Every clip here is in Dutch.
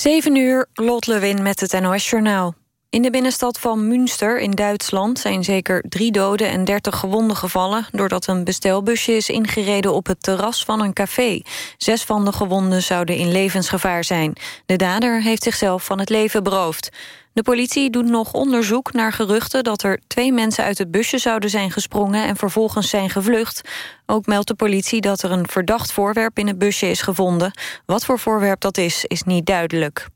7 uur, Lot Lewin met het NOS-journaal. In de binnenstad van Münster in Duitsland zijn zeker drie doden en dertig gewonden gevallen... doordat een bestelbusje is ingereden op het terras van een café. Zes van de gewonden zouden in levensgevaar zijn. De dader heeft zichzelf van het leven beroofd. De politie doet nog onderzoek naar geruchten dat er twee mensen uit het busje zouden zijn gesprongen en vervolgens zijn gevlucht. Ook meldt de politie dat er een verdacht voorwerp in het busje is gevonden. Wat voor voorwerp dat is, is niet duidelijk.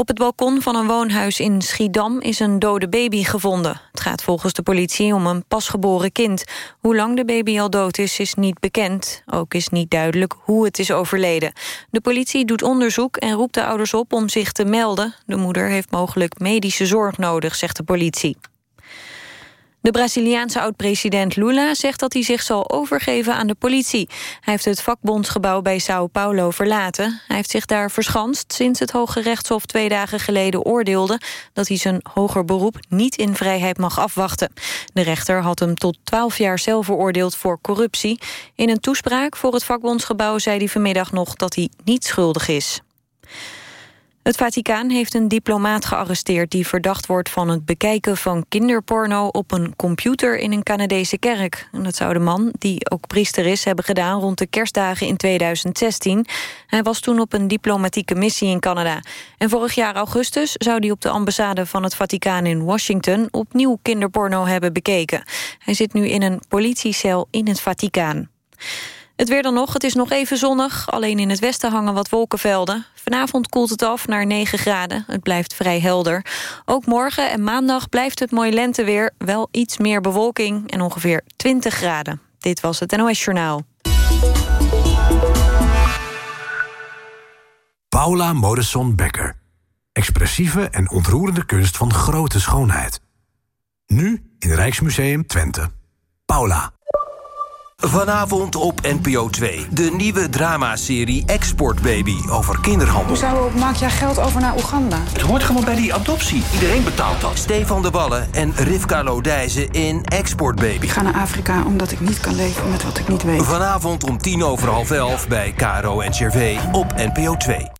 Op het balkon van een woonhuis in Schiedam is een dode baby gevonden. Het gaat volgens de politie om een pasgeboren kind. Hoe lang de baby al dood is, is niet bekend. Ook is niet duidelijk hoe het is overleden. De politie doet onderzoek en roept de ouders op om zich te melden. De moeder heeft mogelijk medische zorg nodig, zegt de politie. De Braziliaanse oud-president Lula zegt dat hij zich zal overgeven aan de politie. Hij heeft het vakbondsgebouw bij Sao Paulo verlaten. Hij heeft zich daar verschanst sinds het Hoge Rechtshof twee dagen geleden oordeelde... dat hij zijn hoger beroep niet in vrijheid mag afwachten. De rechter had hem tot twaalf jaar cel veroordeeld voor corruptie. In een toespraak voor het vakbondsgebouw zei hij vanmiddag nog dat hij niet schuldig is. Het Vaticaan heeft een diplomaat gearresteerd... die verdacht wordt van het bekijken van kinderporno... op een computer in een Canadese kerk. En dat zou de man, die ook priester is, hebben gedaan... rond de kerstdagen in 2016. Hij was toen op een diplomatieke missie in Canada. En vorig jaar augustus zou hij op de ambassade van het Vaticaan in Washington... opnieuw kinderporno hebben bekeken. Hij zit nu in een politiecel in het Vaticaan. Het weer dan nog, het is nog even zonnig. Alleen in het westen hangen wat wolkenvelden. Vanavond koelt het af naar 9 graden. Het blijft vrij helder. Ook morgen en maandag blijft het mooi lenteweer. Wel iets meer bewolking en ongeveer 20 graden. Dit was het NOS Journaal. Paula Modesson Becker. Expressieve en ontroerende kunst van grote schoonheid. Nu in Rijksmuseum Twente. Paula. Vanavond op NPO 2. De nieuwe dramaserie Export Baby over kinderhandel. Hoezo maak jij geld over naar Oeganda? Het hoort gewoon bij die adoptie. Iedereen betaalt dat. Stefan de Wallen en Rivka Lodijzen in Export Baby. Ik ga naar Afrika omdat ik niet kan leven met wat ik niet weet. Vanavond om tien over half elf bij Caro en Cervé op NPO 2.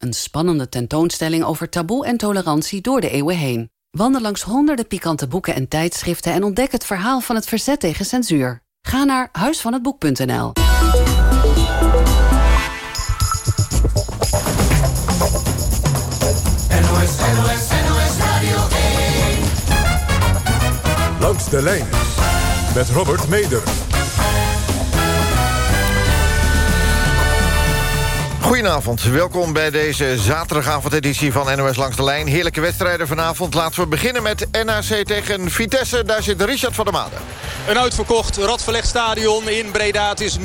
Een spannende tentoonstelling over taboe en tolerantie door de eeuwen heen. Wandel langs honderden pikante boeken en tijdschriften... en ontdek het verhaal van het verzet tegen censuur. Ga naar huisvanhetboek.nl. NOS, NOS, NOS Radio 1. Langs de lijn met Robert Meder. Goedenavond, welkom bij deze zaterdagavondeditie van NOS Langs de Lijn. Heerlijke wedstrijden vanavond. Laten we beginnen met NAC tegen Vitesse. Daar zit Richard van der Made. Een uitverkocht Radverleg stadion in Breda. Het is 0-0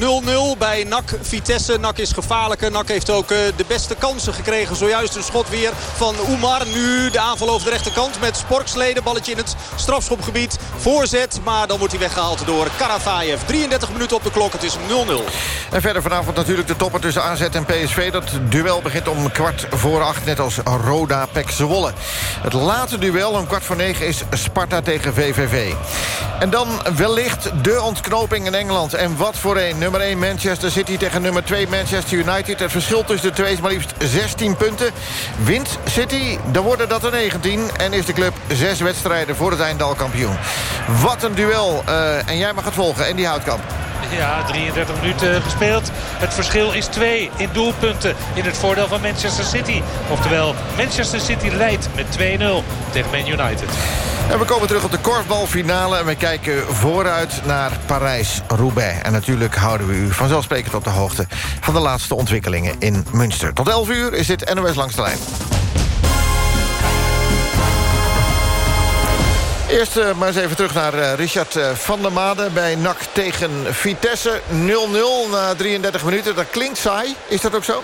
bij NAC Vitesse. NAC is gevaarlijker. NAC heeft ook eh, de beste kansen gekregen. Zojuist een schot weer van Oemar. Nu de aanval over de rechterkant met Sporksleden. Balletje in het strafschopgebied. Voorzet, maar dan wordt hij weggehaald door Karavaev. 33 minuten op de klok. Het is 0-0. En verder vanavond natuurlijk de topper tussen AZ en PSV. Dat duel begint om kwart voor acht, net als Roda Pek Zwolle. Het late duel om kwart voor negen is Sparta tegen VVV. En dan wellicht de ontknoping in Engeland. En wat voor een. Nummer 1 Manchester City tegen nummer 2 Manchester United. Het verschil tussen de twee is maar liefst 16 punten. Wint City, dan worden dat er 19. En is de club zes wedstrijden voor het einde al kampioen. Wat een duel. Uh, en jij mag het volgen. En die Houtkamp. Ja, 33 minuten gespeeld. Het verschil is 2 in doelpunten in het voordeel van Manchester City. Oftewel, Manchester City leidt met 2-0 tegen Man United. En we komen terug op de korfbalfinale en we kijken vooruit naar Parijs-Roubaix. En natuurlijk houden we u vanzelfsprekend op de hoogte van de laatste ontwikkelingen in Münster. Tot 11 uur is dit NOS Langs de Lijn. Eerst uh, maar eens even terug naar uh, Richard uh, van der Made bij NAC tegen Vitesse. 0-0 na 33 minuten. Dat klinkt saai. Is dat ook zo?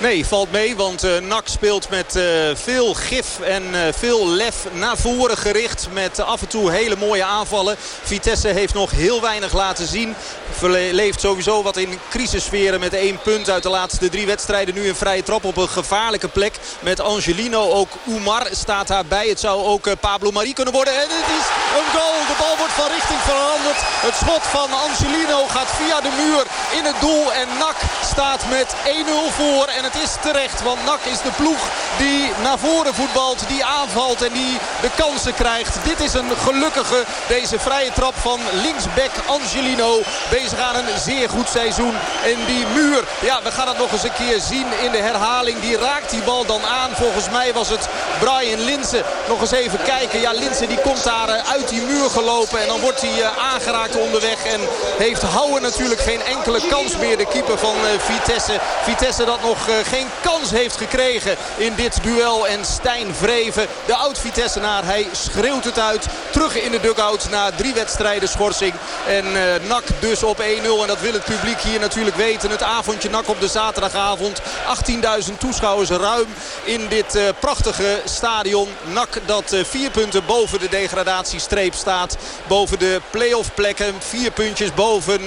Nee, valt mee, want uh, NAC speelt met uh, veel gif en uh, veel lef naar voren gericht. Met af en toe hele mooie aanvallen. Vitesse heeft nog heel weinig laten zien. Leeft sowieso wat in crisissferen met één punt uit de laatste drie wedstrijden. Nu een vrije trap op een gevaarlijke plek met Angelino. Ook Oumar staat daarbij. Het zou ook Pablo Marie kunnen worden. En het is een goal. De bal wordt van richting veranderd. Het schot van Angelino gaat via de muur in het doel. En NAC staat met 1-0 voor. En het is terecht, want NAC is de ploeg die naar voren voetbalt, die aanvalt en die de kansen krijgt. Dit is een gelukkige, deze vrije trap van linksback Angelino. Bezig aan een zeer goed seizoen. En die muur, ja, we gaan het nog eens een keer zien in de herhaling. Die raakt die bal dan aan. Volgens mij was het Brian Linsen. Nog eens even kijken. Ja, Linsen die komt daar eh, uit die muur gelopen. En dan wordt hij eh, aangeraakt onderweg. En heeft Houwen natuurlijk geen enkele kans meer. De keeper van eh, Vitesse. Vitesse dat nog geen kans heeft gekregen in dit duel. En Stijn Vreven, de oud-Vitessenaar, hij schreeuwt het uit. Terug in de dugout na drie wedstrijden schorsing. En uh, NAC dus op 1-0. En dat wil het publiek hier natuurlijk weten. Het avondje NAC op de zaterdagavond. 18.000 toeschouwers ruim in dit uh, prachtige stadion. NAC dat vier punten boven de degradatiestreep staat. Boven de playoff plekken. Vier puntjes boven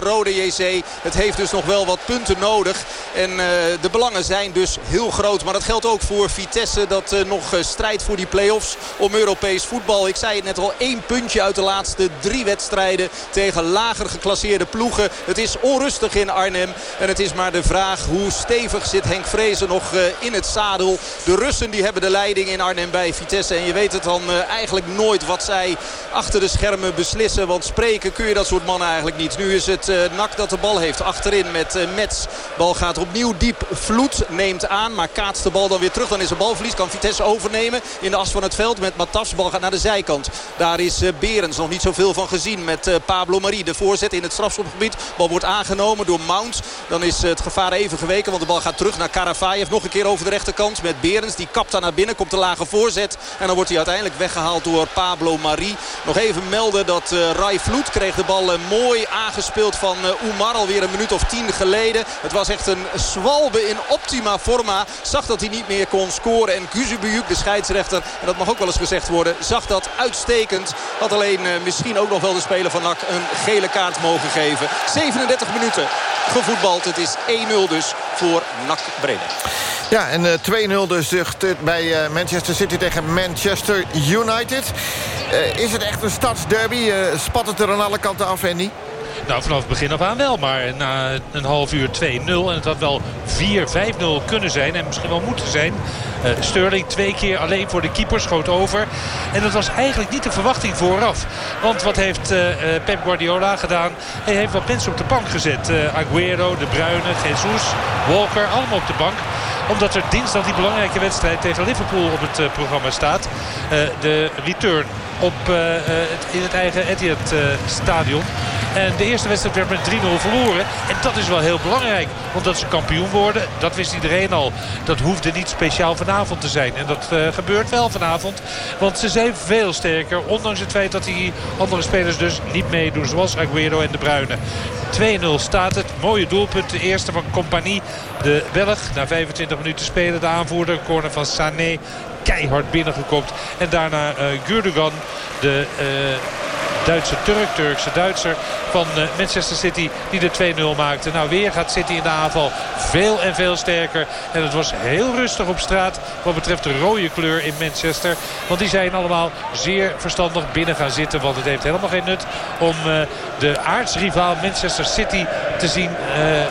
Rode JC. Het heeft dus nog wel wat punten nodig. En de belangen zijn dus heel groot. Maar dat geldt ook voor Vitesse dat uh, nog uh, strijdt voor die play-offs om Europees voetbal. Ik zei het net al, één puntje uit de laatste drie wedstrijden tegen lager geclasseerde ploegen. Het is onrustig in Arnhem. En het is maar de vraag hoe stevig zit Henk Vrezen nog uh, in het zadel. De Russen die hebben de leiding in Arnhem bij Vitesse. En je weet het dan eigenlijk nooit wat zij achter de schermen beslissen. Want spreken kun je dat soort mannen eigenlijk niet. Nu is het Nak dat de bal heeft achterin met Mets. Bal gaat opnieuw diep. Vloed neemt aan, maar kaatst de bal dan weer terug. Dan is er balverlies, kan Vitesse overnemen in de as van het veld met Matas. Bal gaat naar de zijkant. Daar is uh, Berens nog niet zoveel van gezien met uh, Pablo Marie. De voorzet in het strafschopgebied. Bal wordt aangenomen door Mount. Dan is het gevaar even geweken, want de bal gaat terug naar Karavaev. Nog een keer over de rechterkant met Berens. Die kapt daar naar binnen, komt de lage voorzet. En dan wordt hij uiteindelijk weggehaald door Pablo Marie. Nog even melden dat Rai Vloed kreeg de bal mooi aangespeeld van Oumar. Alweer een minuut of tien geleden. Het was echt een zwalbe in optima forma. Zag dat hij niet meer kon scoren. En Kuzubujuk, de scheidsrechter, en dat mag ook wel eens gezegd worden, zag dat uitstekend. Had alleen uh, misschien ook nog wel de speler van NAC een gele kaart mogen geven. 37 minuten gevoetbald. Het is 1-0 dus voor NAC Breda. Ja, en uh, 2-0 dus bij uh, Manchester City tegen Manchester United. Uh, is het echt een stadsderby? spat het er aan alle kanten af, Andy? Nou, vanaf het begin af aan wel. Maar na een half uur 2-0. En het had wel 4-5-0 kunnen zijn. En misschien wel moeten zijn. Uh, Sterling twee keer alleen voor de keeper. Schoot over. En dat was eigenlijk niet de verwachting vooraf. Want wat heeft uh, Pep Guardiola gedaan? Hij heeft wat mensen op de bank gezet. Uh, Aguero, De Bruyne, Jesus, Walker. Allemaal op de bank omdat er dinsdag die belangrijke wedstrijd tegen Liverpool op het programma staat. De return op, uh, het, in het eigen Etihad stadion. En de eerste wedstrijd werd met 3-0 verloren. En dat is wel heel belangrijk. Want dat ze kampioen worden, dat wist iedereen al. Dat hoefde niet speciaal vanavond te zijn. En dat gebeurt wel vanavond. Want ze zijn veel sterker. Ondanks het feit dat die andere spelers dus niet meedoen. Zoals Aguero en De Bruyne. 2-0 staat het. Mooie doelpunt. De eerste van Compagnie. De Belg. Na 25 minuten spelen. De aanvoerder. Corner van Sané. Keihard binnengekopt. En daarna uh. De... Uh, Duitse Turk, Turkse Duitser van eh, Manchester City die de 2-0 maakte. Nou weer gaat City in de aanval veel en veel sterker. En het was heel rustig op straat wat betreft de rode kleur in Manchester. Want die zijn allemaal zeer verstandig binnen gaan zitten. Want het heeft helemaal geen nut om de aardsrivaal Manchester City te zien uh, uh,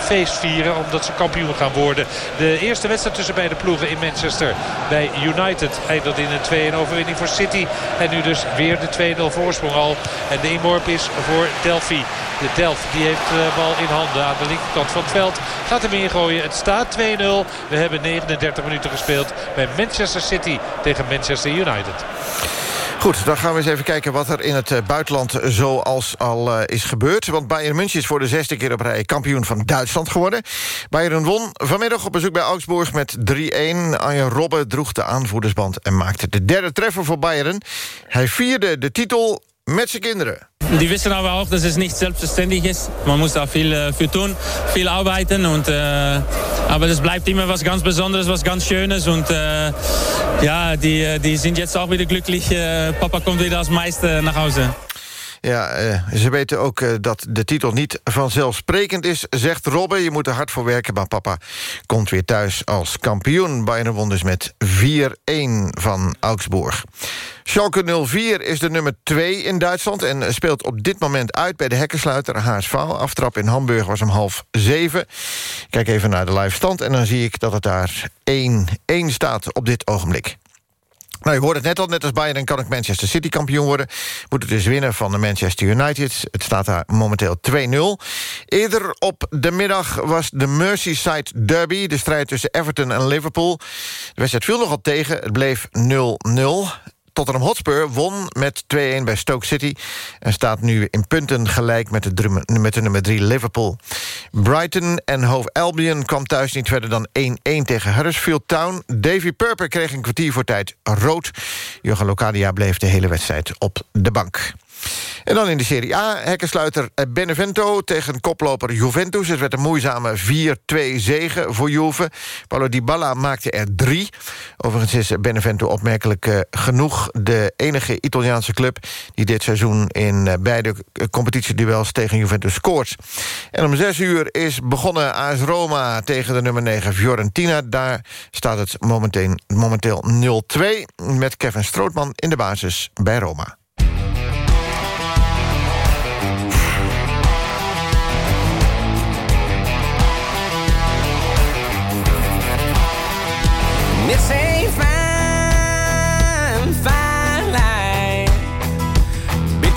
feest vieren. Omdat ze kampioen gaan worden. De eerste wedstrijd tussen beide ploegen in Manchester bij United eindigde in een 2-1 overwinning voor City. En nu dus weer de 2-0 voorsprong al. En de inworp is voor Delphi. De Delft die heeft de bal in handen aan de linkerkant van het veld. Gaat hem ingooien. Het staat 2-0. We hebben 39 minuten gespeeld bij Manchester City tegen Manchester United. Goed, dan gaan we eens even kijken wat er in het eh, buitenland zoals al uh, is gebeurd. Want Bayern München is voor de zesde keer op rij kampioen van Duitsland geworden. Bayern won vanmiddag op bezoek bij Augsburg met 3-1. Arjen Robben droeg de aanvoerdersband en maakte de derde treffer voor Bayern. Hij vierde de titel met zijn kinderen. Die wissen aber auch, dass es nicht selbstverständlich ist. Man muss da viel äh, für tun, viel arbeiten. Und, äh, aber das bleibt immer was ganz Besonderes, was ganz Schönes. Und äh, ja, die, die sind jetzt auch wieder glücklich. Äh, Papa kommt wieder als Meister nach Hause. Ja, eh, ze weten ook eh, dat de titel niet vanzelfsprekend is, zegt Robben. Je moet er hard voor werken, maar papa komt weer thuis als kampioen. Bayern won dus met 4-1 van Augsburg. Schalke 04 is de nummer 2 in Duitsland... en speelt op dit moment uit bij de hekkensluiter HSV. Aftrap in Hamburg was om half zeven. Kijk even naar de live stand en dan zie ik dat het daar 1-1 staat op dit ogenblik. Nou, je hoort het net al, net als Bayern kan ik Manchester City kampioen worden. Moet het dus winnen van de Manchester United. Het staat daar momenteel 2-0. Eerder op de middag was de Merseyside Derby... de strijd tussen Everton en Liverpool. De wedstrijd viel nogal tegen, het bleef 0-0. Tottenham Hotspur won met 2-1 bij Stoke City... en staat nu in punten gelijk met de, met nummer 3 Liverpool. Brighton en Hove Albion kwam thuis niet verder dan 1-1 tegen Huddersfield Town. Davy Purper kreeg een kwartier voor tijd rood. Jurgen Locadia bleef de hele wedstrijd op de bank. En dan in de Serie A, hekkensluiter Benevento tegen koploper Juventus. Het werd een moeizame 4-2 zegen voor Juve. Paulo Dybala maakte er drie. Overigens is Benevento opmerkelijk uh, genoeg... de enige Italiaanse club die dit seizoen in uh, beide competitieduels tegen Juventus scoort. En om zes uur is begonnen AS Roma tegen de nummer 9 Fiorentina. Daar staat het momenteel 0-2 met Kevin Strootman in de basis bij Roma.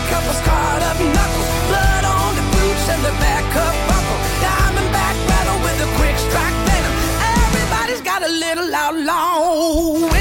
a couple scarred up knuckles. Blood on the boots and the backup buckle. Diamond back with a quick strike venom. Everybody's got a little outlaw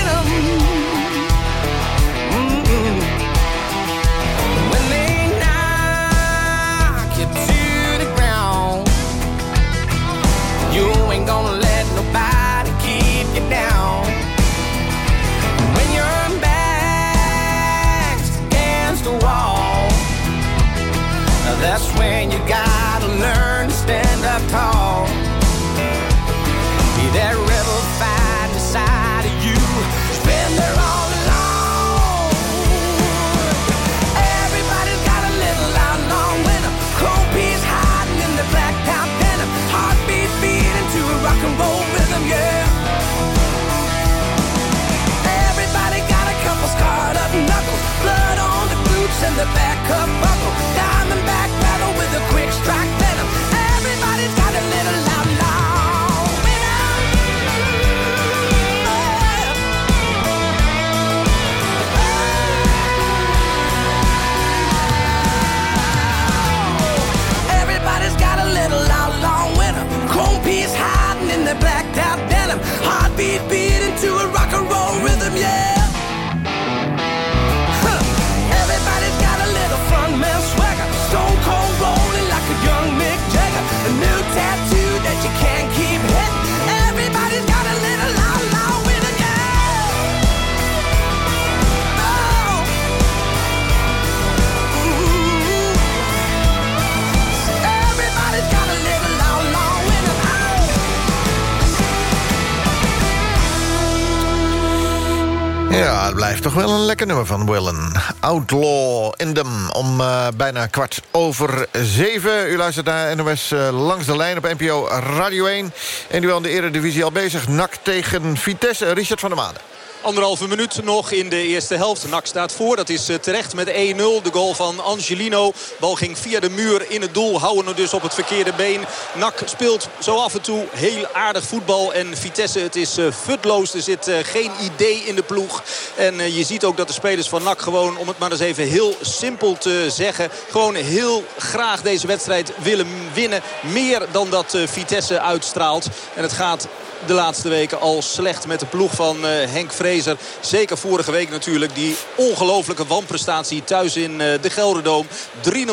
blijft toch wel een lekker nummer van Willen. Outlaw in them om uh, bijna kwart over zeven. U luistert naar NOS uh, Langs de Lijn op NPO Radio 1. En nu al in de Eredivisie al bezig. NAC tegen Vitesse. Richard van der Maden. Anderhalve minuut nog in de eerste helft. NAC staat voor. Dat is terecht met 1-0. De goal van Angelino. Bal ging via de muur in het doel. Houden er dus op het verkeerde been. NAC speelt zo af en toe heel aardig voetbal. En Vitesse, het is futloos. Er zit geen idee in de ploeg. En je ziet ook dat de spelers van NAC gewoon, om het maar eens even heel simpel te zeggen... gewoon heel graag deze wedstrijd willen winnen. Meer dan dat Vitesse uitstraalt. En het gaat de laatste weken al slecht met de ploeg van uh, Henk Vrezer. Zeker vorige week natuurlijk. Die ongelofelijke wanprestatie thuis in uh, de Gelderdoom. 3-0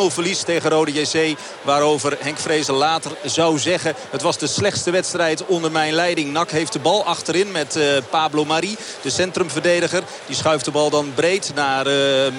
verlies tegen Rode JC. Waarover Henk Vrezer later zou zeggen... het was de slechtste wedstrijd onder mijn leiding. Nak heeft de bal achterin met Pablo Marie. De centrumverdediger. Die schuift de bal dan breed naar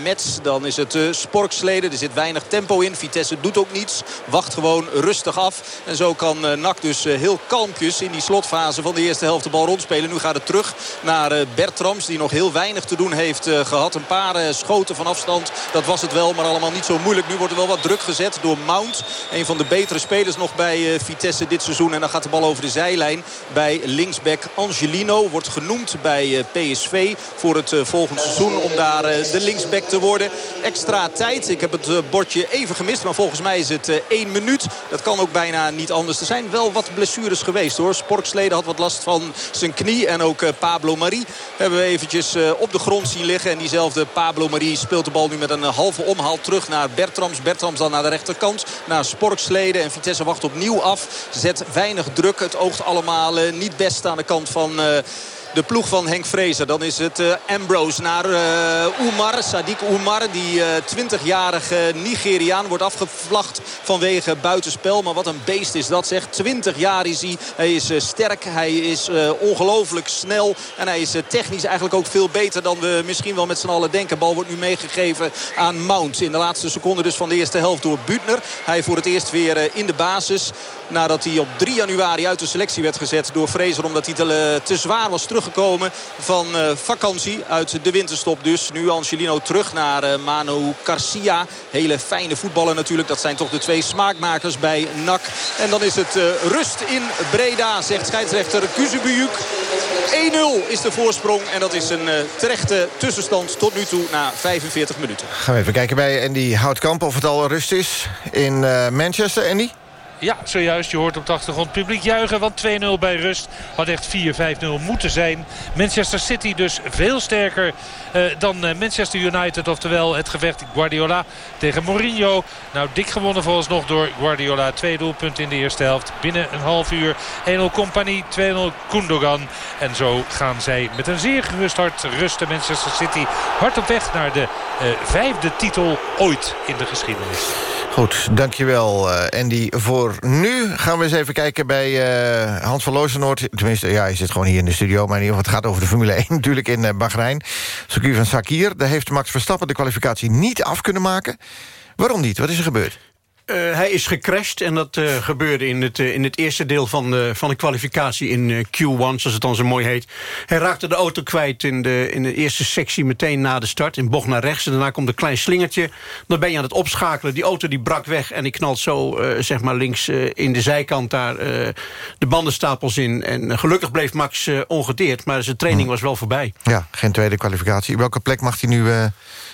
Mets. Dan is het Sporksleden. Er zit weinig tempo in. Vitesse doet ook niets. Wacht gewoon rustig af. En zo kan Nak dus heel kalmpjes in die slotfase van de eerste helft de bal rondspelen. Nu gaat het terug naar eh, Bertrams die nog heel weinig te doen heeft eh, gehad. Een paar eh, schoten van afstand, dat was het wel, maar allemaal niet zo moeilijk. Nu wordt er wel wat druk gezet door Mount. Een van de betere spelers nog bij Vitesse dit seizoen. En dan gaat de bal over de zijlijn bij linksback Angelino. Wordt genoemd bij PSV voor het volgende seizoen om daar de linksback te worden. Extra tijd. Ik heb het bordje even gemist, maar volgens mij is het één minuut. Dat kan ook bijna niet anders. Er zijn wel wat blessures geweest hoor. Sporksleden had wat last van zijn knie. En ook eh, Pablo Marie hebben we eventjes eh, op de grond zien liggen. En diezelfde Pablo Marie speelt de bal nu met een eh, halve omhaal terug naar Bertrams. Bertrams dan naar de rechterkant. Naar Sporksleden. En Vitesse wacht opnieuw af. Zet weinig druk. Het oogt allemaal niet best aan de kant van de ploeg van Henk Vrezer. Dan is het uh, Ambrose naar uh, Oumar. Sadiq Oumar, die uh, 20-jarige Nigeriaan, wordt afgevlacht vanwege buitenspel. Maar wat een beest is dat, zeg. 20 jaar is hij. Hij is sterk, hij is ongelooflijk snel. En hij is technisch eigenlijk ook veel beter dan we misschien wel met z'n allen denken. Bal wordt nu meegegeven aan Mount. In de laatste seconde dus van de eerste helft door Butner. Hij voor het eerst weer in de basis. Nadat hij op 3 januari uit de selectie werd gezet door Vrezer. Omdat hij te, te zwaar was terug teruggekomen van uh, vakantie. Uit de winterstop dus. Nu Angelino terug naar uh, Manu Garcia. Hele fijne voetballen natuurlijk. Dat zijn toch de twee smaakmakers bij NAC. En dan is het rust in Breda, zegt scheidsrechter Kuzubujuk. 1-0 is de voorsprong. En dat is een terechte tussenstand tot nu toe na 45 minuten. Gaan we even kijken bij Andy Houtkamp of het al rust is in Manchester. Andy? Ja, zojuist. Je hoort op de achtergrond publiek juichen. Want 2-0 bij rust had echt 4-5-0 moeten zijn. Manchester City dus veel sterker uh, dan uh, Manchester United. Oftewel het gevecht Guardiola tegen Mourinho. Nou, dik gewonnen volgens nog door Guardiola. Twee doelpunten in de eerste helft. Binnen een half uur 1-0 Compagnie, 2-0 Kundogan. En zo gaan zij met een zeer gerust hart rusten Manchester City. Hard op weg naar de uh, vijfde titel ooit in de geschiedenis. Goed, dankjewel uh, Andy. Voor nu gaan we eens even kijken bij uh, Hans van Loosenoord. Tenminste, ja, hij zit gewoon hier in de studio. Maar in ieder geval, het gaat over de Formule 1 natuurlijk in uh, Bahrein. Circuit van Sakir. Daar heeft Max Verstappen de kwalificatie niet af kunnen maken. Waarom niet? Wat is er gebeurd? Uh, hij is gecrashed en dat uh, gebeurde in het, uh, in het eerste deel van de, van de kwalificatie in Q1, zoals het dan zo mooi heet. Hij raakte de auto kwijt in de, in de eerste sectie meteen na de start, in bocht naar rechts. En daarna komt een klein slingertje. Dan ben je aan het opschakelen. Die auto die brak weg en die knalt zo zeg maar links in de zijkant daar de bandenstapels in. En gelukkig bleef Max ongedeerd, maar zijn training hm. was wel voorbij. Ja, geen tweede kwalificatie. Welke plek mag hij nu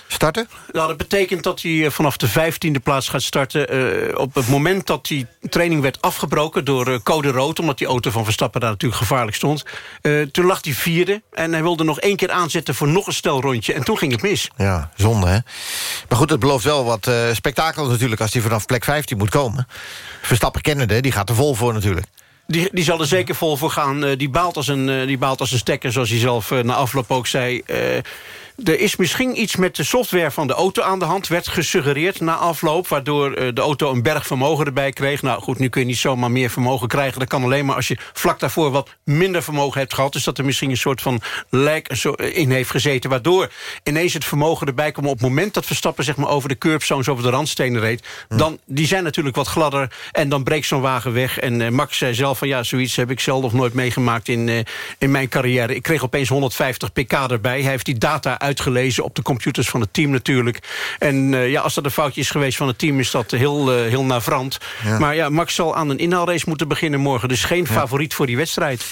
starten? Nou, dat betekent dat hij eh, vanaf de vijftiende plaats gaat starten. Uh, op het moment dat die training werd afgebroken door uh, code rood... omdat die auto van Verstappen daar natuurlijk gevaarlijk stond... Uh, toen lag hij vierde en hij wilde nog één keer aanzetten... voor nog een stel rondje en toen ging het mis. Ja, zonde hè. Maar goed, het belooft wel wat spektakel natuurlijk... als hij vanaf plek 15 moet komen. Verstappen kennende, die gaat er vol voor natuurlijk. Die, die zal er zeker vol voor gaan. die, baalt als een, die baalt als een stekker, zoals hij zelf na afloop ook zei... Er is misschien iets met de software van de auto aan de hand... werd gesuggereerd na afloop... waardoor eh, de auto een berg vermogen erbij kreeg. Nou goed, nu kun je niet zomaar meer vermogen krijgen. Dat kan alleen maar als je vlak daarvoor wat minder vermogen hebt gehad. Dus dat er misschien een soort van lijk in heeft gezeten... waardoor ineens het vermogen erbij komt... op het moment dat Verstappen zeg maar, over de curbstones... over de randstenen reed. Hm. Dan, die zijn natuurlijk wat gladder en dan breekt zo'n wagen weg. En uh, Max zei zelf van ja, zoiets heb ik zelf nog nooit meegemaakt... in, in mijn carrière. Ik kreeg opeens 150 pk erbij. Hij heeft die data uitgelezen op de computers van het team natuurlijk. En ja, als dat een foutje is geweest van het team... is dat heel, heel navrant. Maar ja, Max zal aan een inhaalrace moeten beginnen morgen. Dus geen favoriet voor die wedstrijd.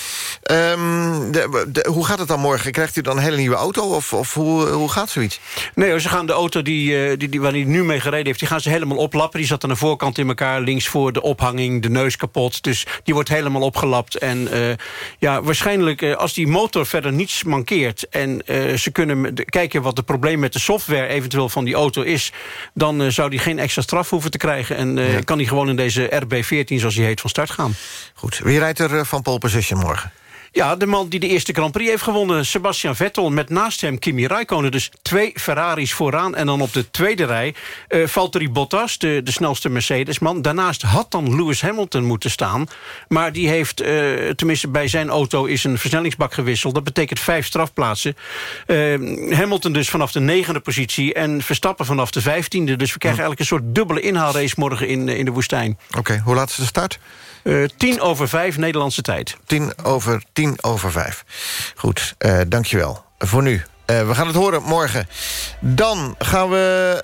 Um, de, hoe gaat het dan morgen? Krijgt u dan een hele nieuwe auto? Of, of hoe, hoe gaat zoiets? Nee, ze gaan de auto die, die, die, waar hij nu mee gereden heeft... die gaan ze helemaal oplappen. Die zat aan de voorkant in elkaar. Links voor de ophanging, de neus kapot. Dus die wordt helemaal opgelapt. En ja, waarschijnlijk als die motor verder niets mankeert... en ze kunnen kijken wat de probleem met de software eventueel van die auto is... dan zou die geen extra straf hoeven te krijgen. En kan hij gewoon in deze RB14, zoals hij heet, van start gaan. Goed. Wie rijdt er van pole position morgen? Ja, de man die de eerste Grand Prix heeft gewonnen, Sebastian Vettel... met naast hem Kimi Räikkönen, dus twee Ferraris vooraan. En dan op de tweede rij uh, Valtteri Bottas, de, de snelste Mercedes-man. Daarnaast had dan Lewis Hamilton moeten staan. Maar die heeft, uh, tenminste bij zijn auto, is een versnellingsbak gewisseld. Dat betekent vijf strafplaatsen. Uh, Hamilton dus vanaf de negende positie en Verstappen vanaf de vijftiende. Dus we krijgen eigenlijk een soort dubbele inhaalrace morgen in, in de woestijn. Oké, hoe laat is de start? Uh, tien over vijf Nederlandse tijd. Tien over, tien over vijf. Goed, uh, dankjewel. Voor nu. Uh, we gaan het horen morgen. Dan gaan we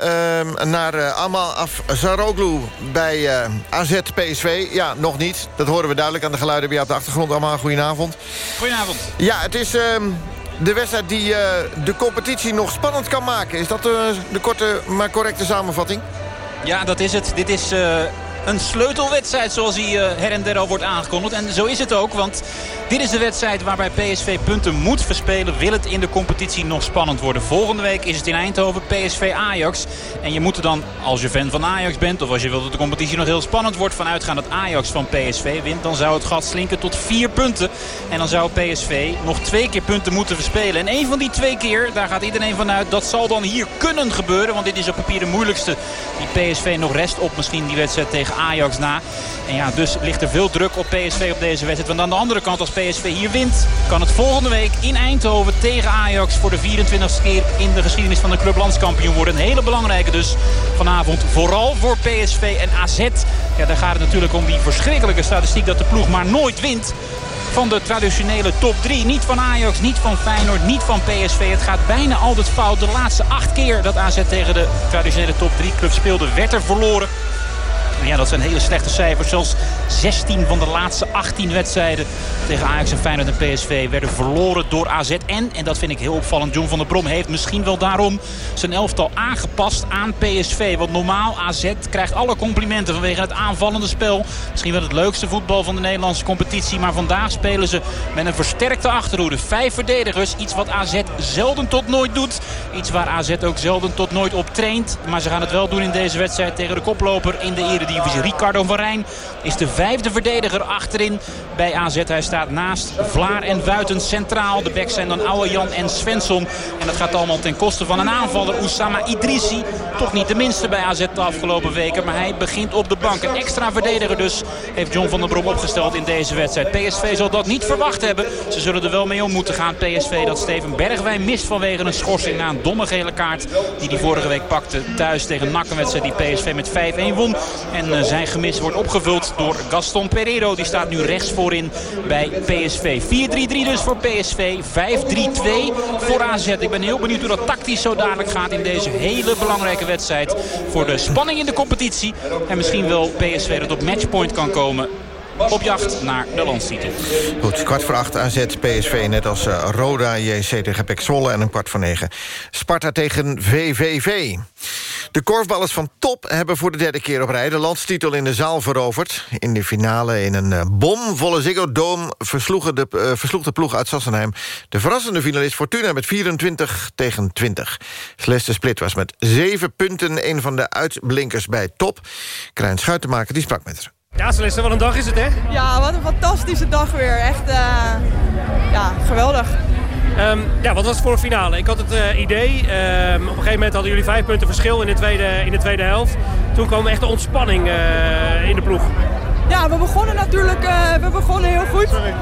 uh, naar uh, Amal Afzaroglu bij AZ PSV. Ja, nog niet. Dat horen we duidelijk aan de geluiden bij jou op de achtergrond. Allemaal goedenavond. Goedenavond. Ja, het is ehm, de wedstrijd die de competitie nog spannend kan maken. Is dat de korte maar correcte samenvatting? Ja, dat is het. Dit is een sleutelwedstrijd zoals hij uh, her en der al wordt aangekondigd. En zo is het ook, want dit is de wedstrijd waarbij PSV punten moet verspelen. Wil het in de competitie nog spannend worden. Volgende week is het in Eindhoven PSV Ajax. En je moet er dan, als je fan van Ajax bent... of als je wilt dat de competitie nog heel spannend wordt... vanuitgaan dat Ajax van PSV wint... dan zou het gat slinken tot vier punten. En dan zou PSV nog twee keer punten moeten verspelen. En een van die twee keer, daar gaat iedereen vanuit... dat zal dan hier kunnen gebeuren. Want dit is op papier de moeilijkste die PSV nog rest op. Misschien die wedstrijd tegen Ajax na. En ja, dus ligt er veel druk op PSV op deze wedstrijd. Want aan de andere kant, als PSV hier wint... kan het volgende week in Eindhoven tegen Ajax... voor de 24e keer in de geschiedenis van de club landskampioen worden. Een hele belangrijke dus vanavond. Vooral voor PSV en AZ. Ja, daar gaat het natuurlijk om die verschrikkelijke statistiek... dat de ploeg maar nooit wint van de traditionele top 3. Niet van Ajax, niet van Feyenoord, niet van PSV. Het gaat bijna altijd fout. De laatste acht keer dat AZ tegen de traditionele top 3 club speelde... werd er verloren ja, dat zijn hele slechte cijfers. Zelfs 16 van de laatste 18 wedstrijden tegen Ajax en Feyenoord en PSV werden verloren door AZ. En, en dat vind ik heel opvallend, John van der Brom heeft misschien wel daarom zijn elftal aangepast aan PSV. Want normaal AZ krijgt alle complimenten vanwege het aanvallende spel. Misschien wel het leukste voetbal van de Nederlandse competitie. Maar vandaag spelen ze met een versterkte achterhoede. Vijf verdedigers, iets wat AZ zelden tot nooit doet. Iets waar AZ ook zelden tot nooit op traint. Maar ze gaan het wel doen in deze wedstrijd tegen de koploper in de Eredivisie. Ricardo van Rijn is de vijfde verdediger achterin bij AZ. Hij staat naast Vlaar en Wuiten centraal. De backs zijn dan Ouwe Jan en Svensson. En dat gaat allemaal ten koste van een aanvaller. Oussama Idrissi. Toch niet de minste bij AZ de afgelopen weken. Maar hij begint op de bank. Een extra verdediger dus heeft John van der Brom opgesteld in deze wedstrijd. PSV zal dat niet verwacht hebben. Ze zullen er wel mee om moeten gaan. PSV dat Steven Bergwijn mist vanwege een schorsing na een domme gele kaart. Die hij vorige week pakte thuis tegen NAC. Een wedstrijd die PSV met 5-1 won. En eh, zijn gemis wordt opgevuld door Gaston Pereiro. Die staat nu rechts voorin bij PSV. 4-3-3 dus voor PSV. 5-3-2 voor AZ. Ik ben heel benieuwd hoe dat tactisch zo dadelijk gaat in deze hele belangrijke wedstrijd. Voor de spanning in de competitie. En misschien wel PSV dat op matchpoint kan komen op jacht naar de landstitel. Goed, kwart voor acht AZ, PSV, net als uh, Roda, JC tegen Pek Zwolle... en een kwart voor negen Sparta tegen VVV. De korfballers van Top hebben voor de derde keer op rij... de landstitel in de zaal veroverd. In de finale in een uh, bomvolle Ziggo Dome versloeg de, uh, versloeg de ploeg uit Sassenheim... de verrassende finalist Fortuna met 24 tegen 20. Celeste Split was met zeven punten een van de uitblinkers bij Top. Krijn Schuitenmaker die sprak met haar. Ja, Celeste, wat een dag is het, hè? Ja, wat een fantastische dag weer. Echt, uh, ja, geweldig. Um, ja, wat was het voor een finale? Ik had het uh, idee, um, op een gegeven moment hadden jullie vijf punten verschil in de tweede, in de tweede helft. Toen kwam echt de ontspanning uh, in de ploeg. Ja, we begonnen natuurlijk we begonnen heel goed. Sorry.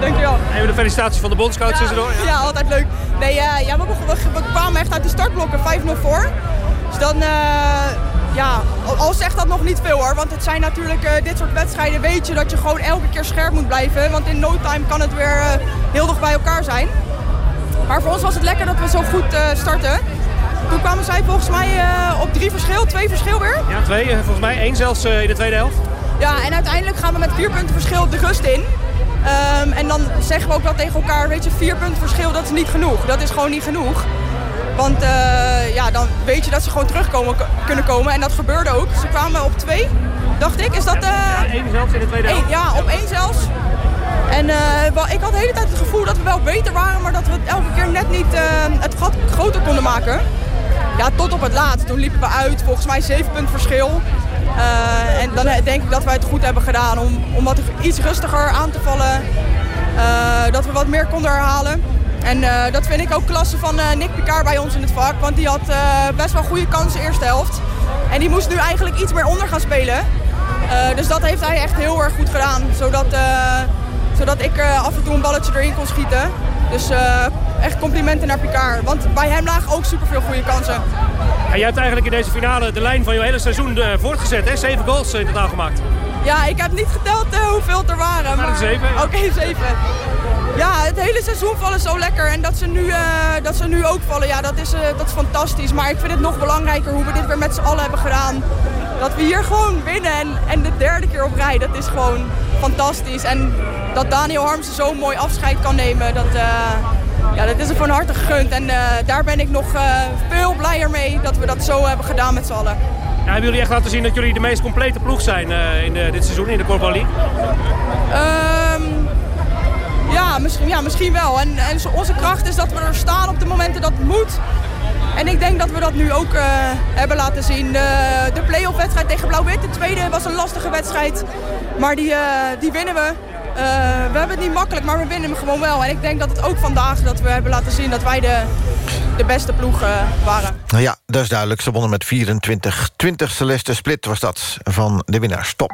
Dankjewel. Even de felicitaties van de bondscoach ja, tussendoor. Ja. ja, altijd leuk. Nee, ja, we, kwamen echt uit de startblokken 5-0 voor. Dus dan ja, al zegt dat nog niet veel hoor. Want het zijn natuurlijk uh, dit soort wedstrijden weet je dat je gewoon elke keer scherp moet blijven. Want in no time kan het weer heel dicht bij elkaar zijn. Maar voor ons was het lekker dat we zo goed starten. Toen kwamen zij volgens mij op drie verschil, twee verschil weer. Ja, twee. Volgens mij één zelfs in de tweede helft. Ja, en uiteindelijk gaan we met vier punten verschil de rust in. Um, en dan zeggen we ook wel tegen elkaar, weet je, vier punten verschil, dat is niet genoeg. Dat is gewoon niet genoeg. Want ja, dan weet je dat ze gewoon terugkomen kunnen komen. En dat gebeurde ook. Ze kwamen op twee, dacht ik. Is dat... ja, één zelfs in de tweede helft. ja, op één zelfs. En uh, ik had de hele tijd het gevoel dat we wel beter waren, maar dat we het elke keer net niet uh, het gat groter konden maken. Ja, tot op het laatst. Toen liepen we uit, volgens mij 7 punt verschil. Uh, en dan denk ik dat wij het goed hebben gedaan om, om wat iets rustiger aan te vallen. dat we wat meer konden herhalen. En dat vind ik ook klasse van Nick Picard bij ons in het vak. Want die had best wel goede kansen eerste helft. En die moest nu eigenlijk iets meer onder gaan spelen. dus dat heeft hij echt heel erg goed gedaan. Zodat zodat ik af en toe een balletje erin kon schieten. Dus echt complimenten naar Picard. Want bij hem lagen ook superveel goede kansen. En jij hebt eigenlijk in deze finale de lijn van je hele seizoen uh, voortgezet. Hè? Zeven goals in totaal gemaakt. Ja, ik heb niet geteld hoeveel er waren. Maar, maar... zeven. Oké, okay, zeven. Ja, het hele seizoen vallen zo lekker. En dat ze nu, dat ze nu ook vallen, ja, dat is, dat is fantastisch. Maar ik vind het nog belangrijker hoe we dit weer met z'n allen hebben gedaan. Dat we hier gewoon winnen. En, en de derde keer op rij, dat is gewoon fantastisch. En dat Daniel Harmsen zo'n mooi afscheid kan nemen, dat, uh, ja, dat is er van harte gegund. En uh, daar ben ik nog uh, veel blijer mee dat we dat zo hebben gedaan met z'n allen. Ja, hebben jullie echt laten zien dat jullie de meest complete ploeg zijn in de, dit seizoen in de Corpo League? Um, ja, misschien, ja, misschien wel. En, en onze kracht is dat we er staan op de momenten dat het moet. En ik denk dat we dat nu ook uh, hebben laten zien. De, de play-off wedstrijd tegen Blauw-Wit, de tweede, was een lastige wedstrijd. Maar die, uh, die winnen we. Uh, we hebben het niet makkelijk, maar we winnen hem gewoon wel. En ik denk dat het ook vandaag dat we hebben laten zien dat wij de, de beste ploeg uh, waren. Nou ja, dat is duidelijk. Ze wonnen met 24. 20 Celeste Split was dat van de winnaars. Top.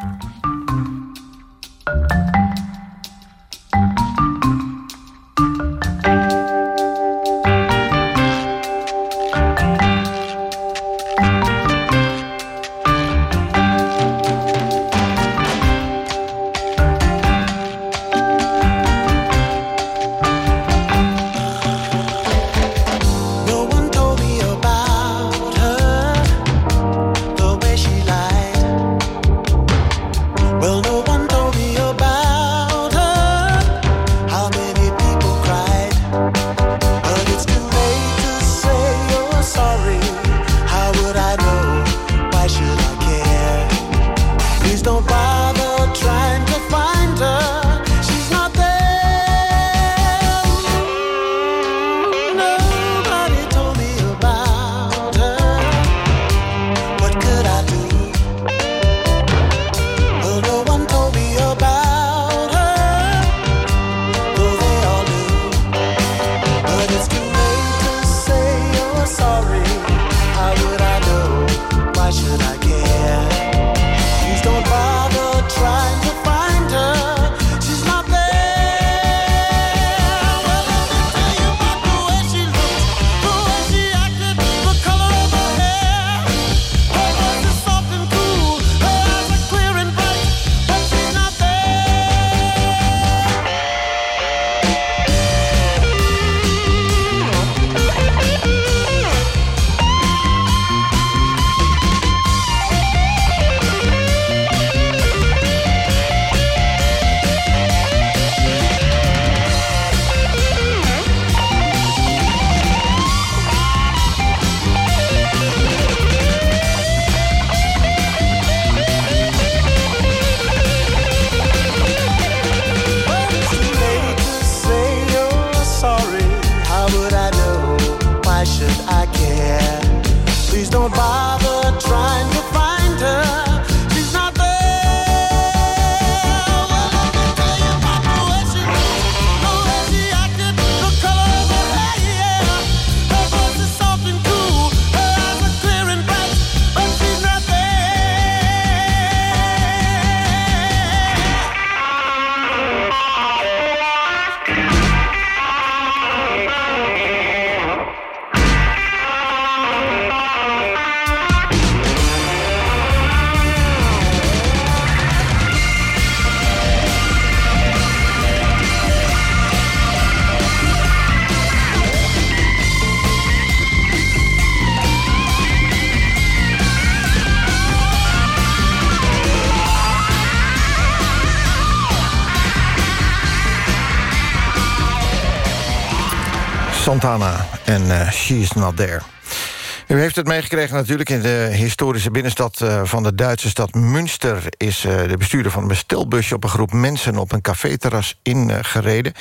U heeft het meegekregen natuurlijk in de historische binnenstad uh, van de Duitse stad Münster... is uh, de bestuurder van een bestelbusje op een groep mensen op een caféterras ingereden.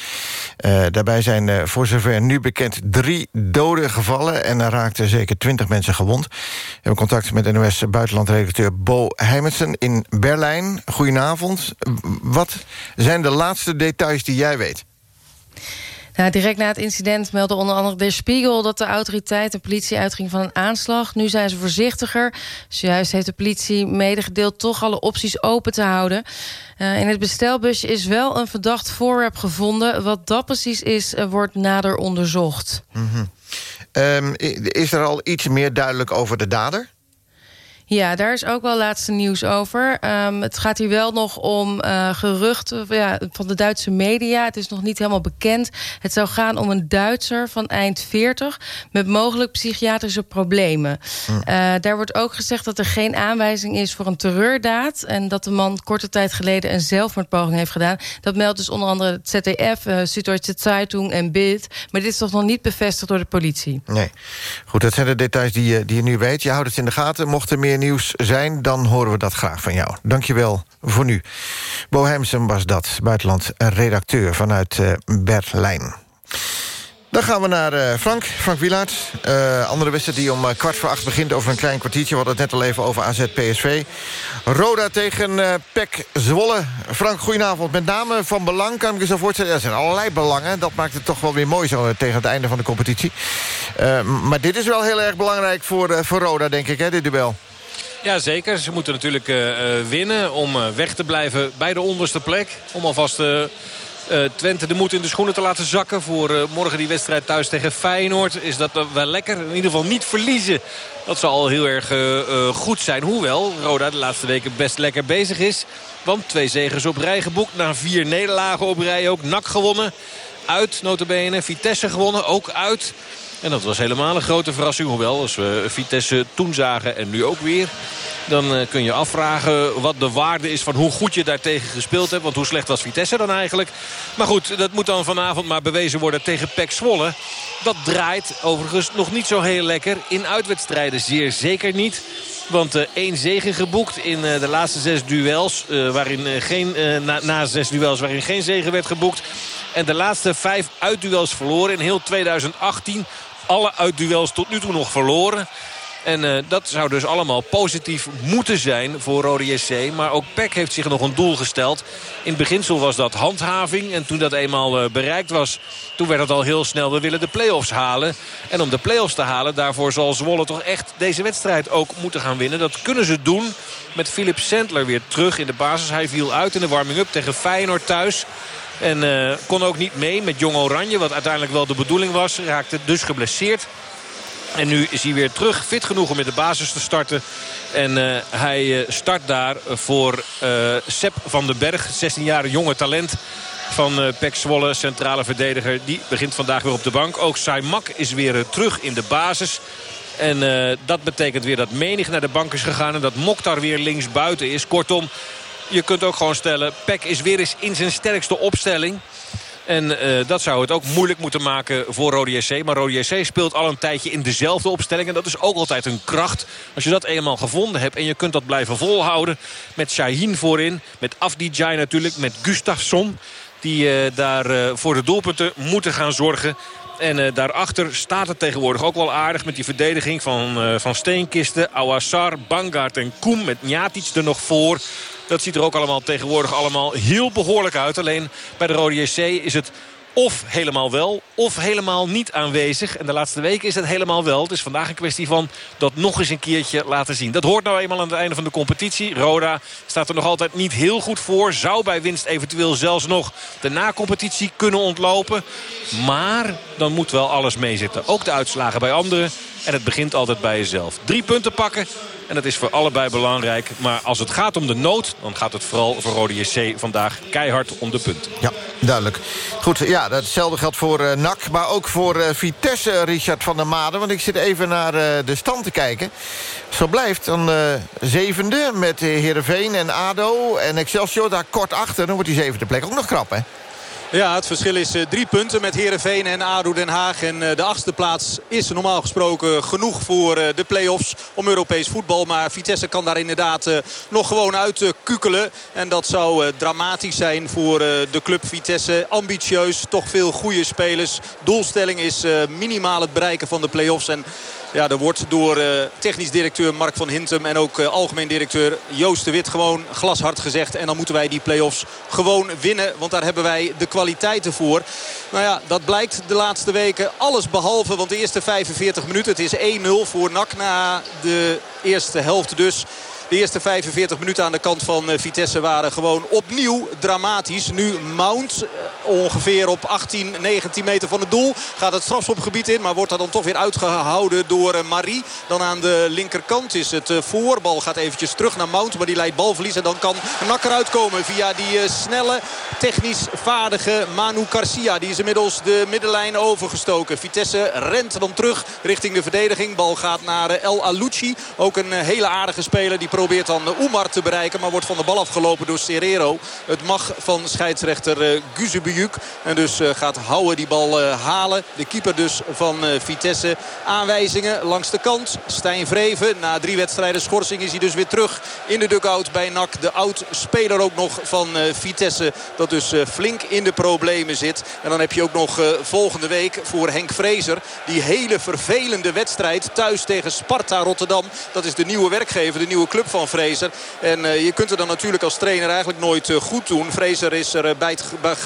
Uh, daarbij zijn voor zover nu bekend drie doden gevallen... en er raakten zeker twintig mensen gewond. We hebben contact met NOS-buitenlandredacteur Bo Heimensen in Berlijn. Goedenavond. Wat zijn de laatste details die jij weet? Nou, direct na het incident meldde onder andere de Spiegel... dat de autoriteit en politie uitging van een aanslag. Nu zijn ze voorzichtiger. Zojuist heeft de politie medegedeeld toch alle opties open te houden. Uh, in het bestelbusje is wel een verdacht voorwerp gevonden. Wat dat precies is, uh, wordt nader onderzocht. -hmm. um, is er al iets meer duidelijk over de dader? Ja, daar is ook wel laatste nieuws over. Um, het gaat hier wel nog om uh, geruchten ja, van de Duitse media. Het is nog niet helemaal bekend. Het zou gaan om een Duitser van eind 40... met mogelijk psychiatrische problemen. Hm. Uh, daar wordt ook gezegd dat er geen aanwijzing is voor een terreurdaad... en dat de man korte tijd geleden een zelfmoordpoging heeft gedaan. Dat meldt dus onder andere het ZDF, uh, Süddeutsche Zeitung en Bild. Maar dit is toch nog niet bevestigd door de politie. Nee. Goed, dat zijn de details die je, die je nu weet. Je houdt het in de gaten. Mocht er meer nieuws zijn, dan horen we dat graag van jou. Dankjewel voor nu. Bo Hemsen was dat, buitenland redacteur vanuit uh, Berlijn. Dan gaan we naar uh, Frank, Frank Wielaert. Uh, andere wedstrijd die om kwart voor acht begint over een klein kwartiertje. We hadden het net al even over AZ-PSV. Roda tegen uh, Zwolle. Frank, goedenavond. Met name van belang, kan ik me zo voorstellen. Er zijn allerlei belangen. Dat maakt het toch wel weer mooi zo tegen het einde van de competitie. maar dit is wel heel erg belangrijk voor, voor Roda, denk ik, hè, dit duel. Ja, zeker. Ze moeten natuurlijk uh, winnen om uh, weg te blijven bij de onderste plek. Om alvast uh, Twente de moed in de schoenen te laten zakken. Voor morgen die wedstrijd thuis tegen Feyenoord is dat wel lekker. In ieder geval niet verliezen. Dat zal al heel erg goed zijn. Hoewel Roda de laatste weken best lekker bezig is. Want twee zegers op rij geboekt. Na vier nederlagen op rij ook. NAC gewonnen. Uit notabene. Vitesse gewonnen. Ook uit. En dat was helemaal een grote verrassing. Hoewel, als we Vitesse toen zagen en nu ook weer... dan uh, kun je afvragen wat de waarde is van hoe goed je daartegen gespeeld hebt. Want hoe slecht was Vitesse dan eigenlijk? Maar goed, dat moet dan vanavond maar bewezen worden tegen Pek Zwolle. Dat draait overigens nog niet zo heel lekker. In uitwedstrijden zeer zeker niet. Want uh, één zegen geboekt in uh, de laatste zes duels. Waarin geen, na, na zes duels waarin geen zegen werd geboekt. En de laatste vijf uitduels verloren in heel 2018 alle uitduels tot nu toe nog verloren. En uh, dat zou dus allemaal positief moeten zijn voor Rode JC. Maar ook PEC heeft zich nog een doel gesteld. In het beginsel was dat handhaving. En toen dat eenmaal uh, bereikt was, toen werd het al heel snel... we willen de play-offs halen. En om de play-offs te halen, daarvoor zal Zwolle toch echt deze wedstrijd ook moeten gaan winnen. Dat kunnen ze doen met Philip Sandler weer terug in de basis. Hij viel uit in de warming-up tegen Feyenoord thuis. En uh, kon ook niet mee met Jong Oranje. Wat uiteindelijk wel de bedoeling was. Raakte dus geblesseerd. En nu is hij weer terug. Fit genoeg om in de basis te starten. En uh, hij uh, start daar voor uh, Sepp van den Berg. 16-jarige jonge talent van uh, Pek Zwolle. Centrale verdediger. Die begint vandaag weer op de bank. Ook Saimak is weer terug in de basis. En dat betekent weer dat Menig naar de bank is gegaan. En dat Mokhtar weer links buiten is. Kortom, je kunt ook gewoon stellen... Peck is weer eens in zijn sterkste opstelling. En uh, dat zou het ook moeilijk moeten maken voor Rode JC. Maar Rode JC speelt al een tijdje in dezelfde opstelling. En dat is ook altijd een kracht. Als je dat eenmaal gevonden hebt en je kunt dat blijven volhouden. Met Shaheen voorin. Met Afdijay natuurlijk. Met Gustafsson. Die uh, daar uh, voor de doelpunten moeten gaan zorgen. En daarachter staat het tegenwoordig ook wel aardig met die verdediging van, van Steenkisten, Awassar, Bangaard en Koem met Njatic er nog voor. Dat ziet er ook allemaal tegenwoordig allemaal heel behoorlijk uit. Alleen bij de Rode JC is het of helemaal wel, of helemaal niet aanwezig. En de laatste weken is het helemaal wel. Het is vandaag een kwestie van dat nog eens een keertje laten zien. Dat hoort nou eenmaal aan het einde van de competitie. Roda staat er nog altijd niet heel goed voor. Zou bij winst eventueel zelfs nog de na-competitie kunnen ontlopen. Maar dan moet wel alles meezitten. Ook de uitslagen bij anderen. En het begint altijd bij jezelf. Drie punten pakken. En dat is voor allebei belangrijk. Maar als het gaat om de nood, dan gaat het vooral voor Rode JC vandaag keihard om de punten. Ja, duidelijk. Goed, ja, hetzelfde geldt voor uh, NAC. Maar ook voor uh, Vitesse, Richard van der Maden. Want ik zit even naar uh, de stand te kijken. Zo blijft dan zevende met Heerenveen en ADO en Excelsior daar kort achter. Dan wordt die zevende plek ook nog krap, hè? Ja, het verschil is uh, drie punten met Herenveen en ADO Den Haag. En uh, de achtste plaats is normaal gesproken genoeg voor uh, de play-offs om Europees voetbal. Maar Vitesse kan daar inderdaad nog gewoon uit kukelen. En dat zou dramatisch zijn voor de club Vitesse. Ambitieus, toch veel goede spelers. Doelstelling is minimaal het bereiken van de play-offs. En ja, er wordt door uh, technisch directeur Mark van Hintem en ook uh, algemeen directeur Joost de Wit gewoon glashard gezegd. En dan moeten wij die play-offs gewoon winnen. Want daar hebben wij de kwaliteiten voor. Nou ja, dat blijkt de laatste weken alles behalve. Want de eerste 45 minuten, het is 1-0 voor NAC na de eerste helft dus. De eerste 45 minuten aan de kant van eh, Vitesse waren gewoon opnieuw dramatisch. Nu Mount eh, ongeveer op 18, 19 meter van het doel. Gaat het strafschopgebied in, maar wordt er dan toch weer uitgehouden door eh, Marie. Dan aan de linkerkant is het voorbal. Gaat eventjes terug naar Mount, maar die leidt balverlies. En dan kan Nak eruit komen via die snelle, technisch vaardige Manu Garcia. Die is inmiddels de middenlijn overgestoken. Vitesse rent dan terug richting de verdediging. Bal gaat naar El Alucci. Ook een hele aardige speler die probeert dan Oemar te bereiken. Maar wordt van de bal afgelopen door Serrero. Het mag van scheidsrechter uh, Guzebujuk. En dus uh, gaat Houwe die bal uh, halen. De keeper dus van Vitesse. Aanwijzingen langs de kant. Stijn Vreven. Na drie wedstrijden schorsing is hij dus weer terug in de dugout bij NAC. De oud-speler ook nog van Vitesse. Dat dus flink in de problemen zit. En dan heb je ook nog volgende week voor Henk Vrezer. Die hele vervelende wedstrijd thuis tegen Sparta Rotterdam. Dat is de nieuwe werkgever, de nieuwe club van Fraser. En uh, je kunt er dan natuurlijk als trainer eigenlijk nooit uh, goed doen. Fraser is er uh, bij,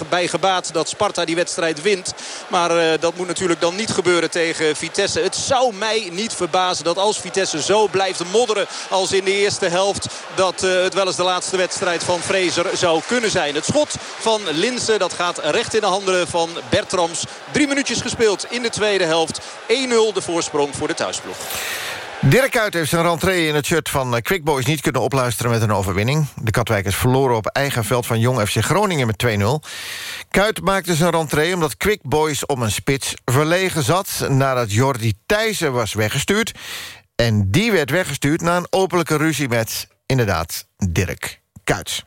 bij, gebaat dat Sparta die wedstrijd wint. Maar dat moet natuurlijk dan niet gebeuren tegen Vitesse. Het zou mij niet verbazen dat als Vitesse zo blijft modderen als in de eerste helft... dat het wel eens de laatste wedstrijd van Fraser zou kunnen zijn. Het schot van Linse dat gaat recht in de handen van Bertrams. Drie minuutjes gespeeld in de tweede helft. 1-0 de voorsprong voor de thuisploeg. Dirk Kuyt heeft zijn rentree in het shirt van eh, Quick Boys niet kunnen opluisteren met een overwinning. De Katwijkers verloren op eigen veld van Jong FC Groningen met 2-0. Kuit maakte zijn rentree omdat Quick Boys om een spits verlegen zat... nadat Jordi Thijssen was weggestuurd. En die werd weggestuurd na een openlijke ruzie met, inderdaad, Dirk Kuyt.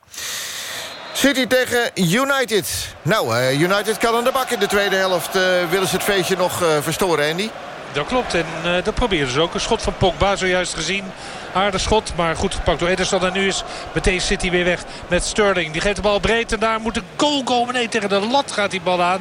City tegen United. Nou, uh, United kan aan de bak in de tweede helft. Uh, willen ze het feestje nog uh, verstoren, Andy? Dat klopt en uh, dat proberen ze ook. Een schot van Pogba zojuist gezien. Aardig schot, maar goed gepakt door Ederson. En nu is meteen City weer weg met Sterling. Die geeft de bal breed en daar moet een goal komen. Nee, tegen de lat gaat die bal aan.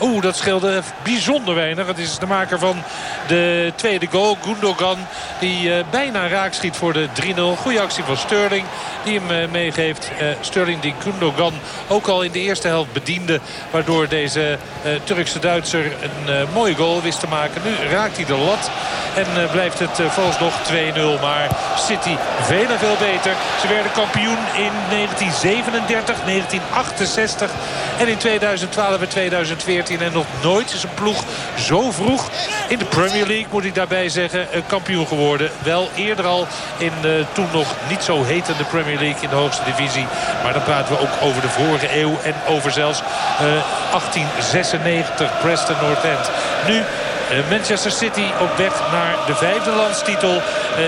Oeh, dat scheelde bijzonder weinig. Het is de maker van de tweede goal, Gundogan. Die uh, bijna raak schiet voor de 3-0. Goede actie van Sterling die hem uh, meegeeft. Uh, Sterling die Gundogan ook al in de eerste helft bediende. Waardoor deze Turkse Duitser een mooie goal wist te maken. Nu raakt hij de lat en blijft het volgens nog 2-0. Maar City veel en veel beter. Ze werden kampioen in 1937, 1968 en in 2012 en 2014. En nog nooit is een ploeg zo vroeg in de Premier League, moet ik daarbij zeggen, kampioen geworden. Wel eerder al in de toen nog niet zo hetende Premier League in de hoogste divisie. Maar dan praten we ook over de vorige eeuw en over zelfs uh, 1896 Preston North End. Nu eh, Manchester City op weg naar de vijfde landstitel.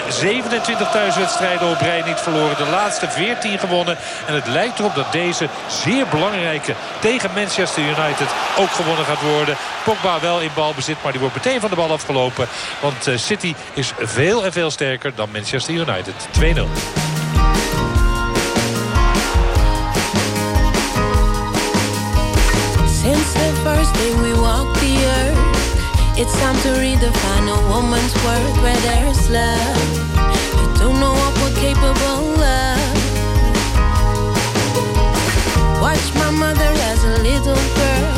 27 eh, thuiswedstrijden op rij niet verloren. De laatste 14 gewonnen. En het lijkt erop dat deze zeer belangrijke tegen Manchester United ook gewonnen gaat worden. Pogba wel in balbezit, maar die wordt meteen van de bal afgelopen. Want eh, City is veel en veel sterker dan Manchester United. 2-0. Since the first day we walked the It's time to redefine a woman's worth where there's love. You don't know what we're capable of. Watch my mother as a little girl.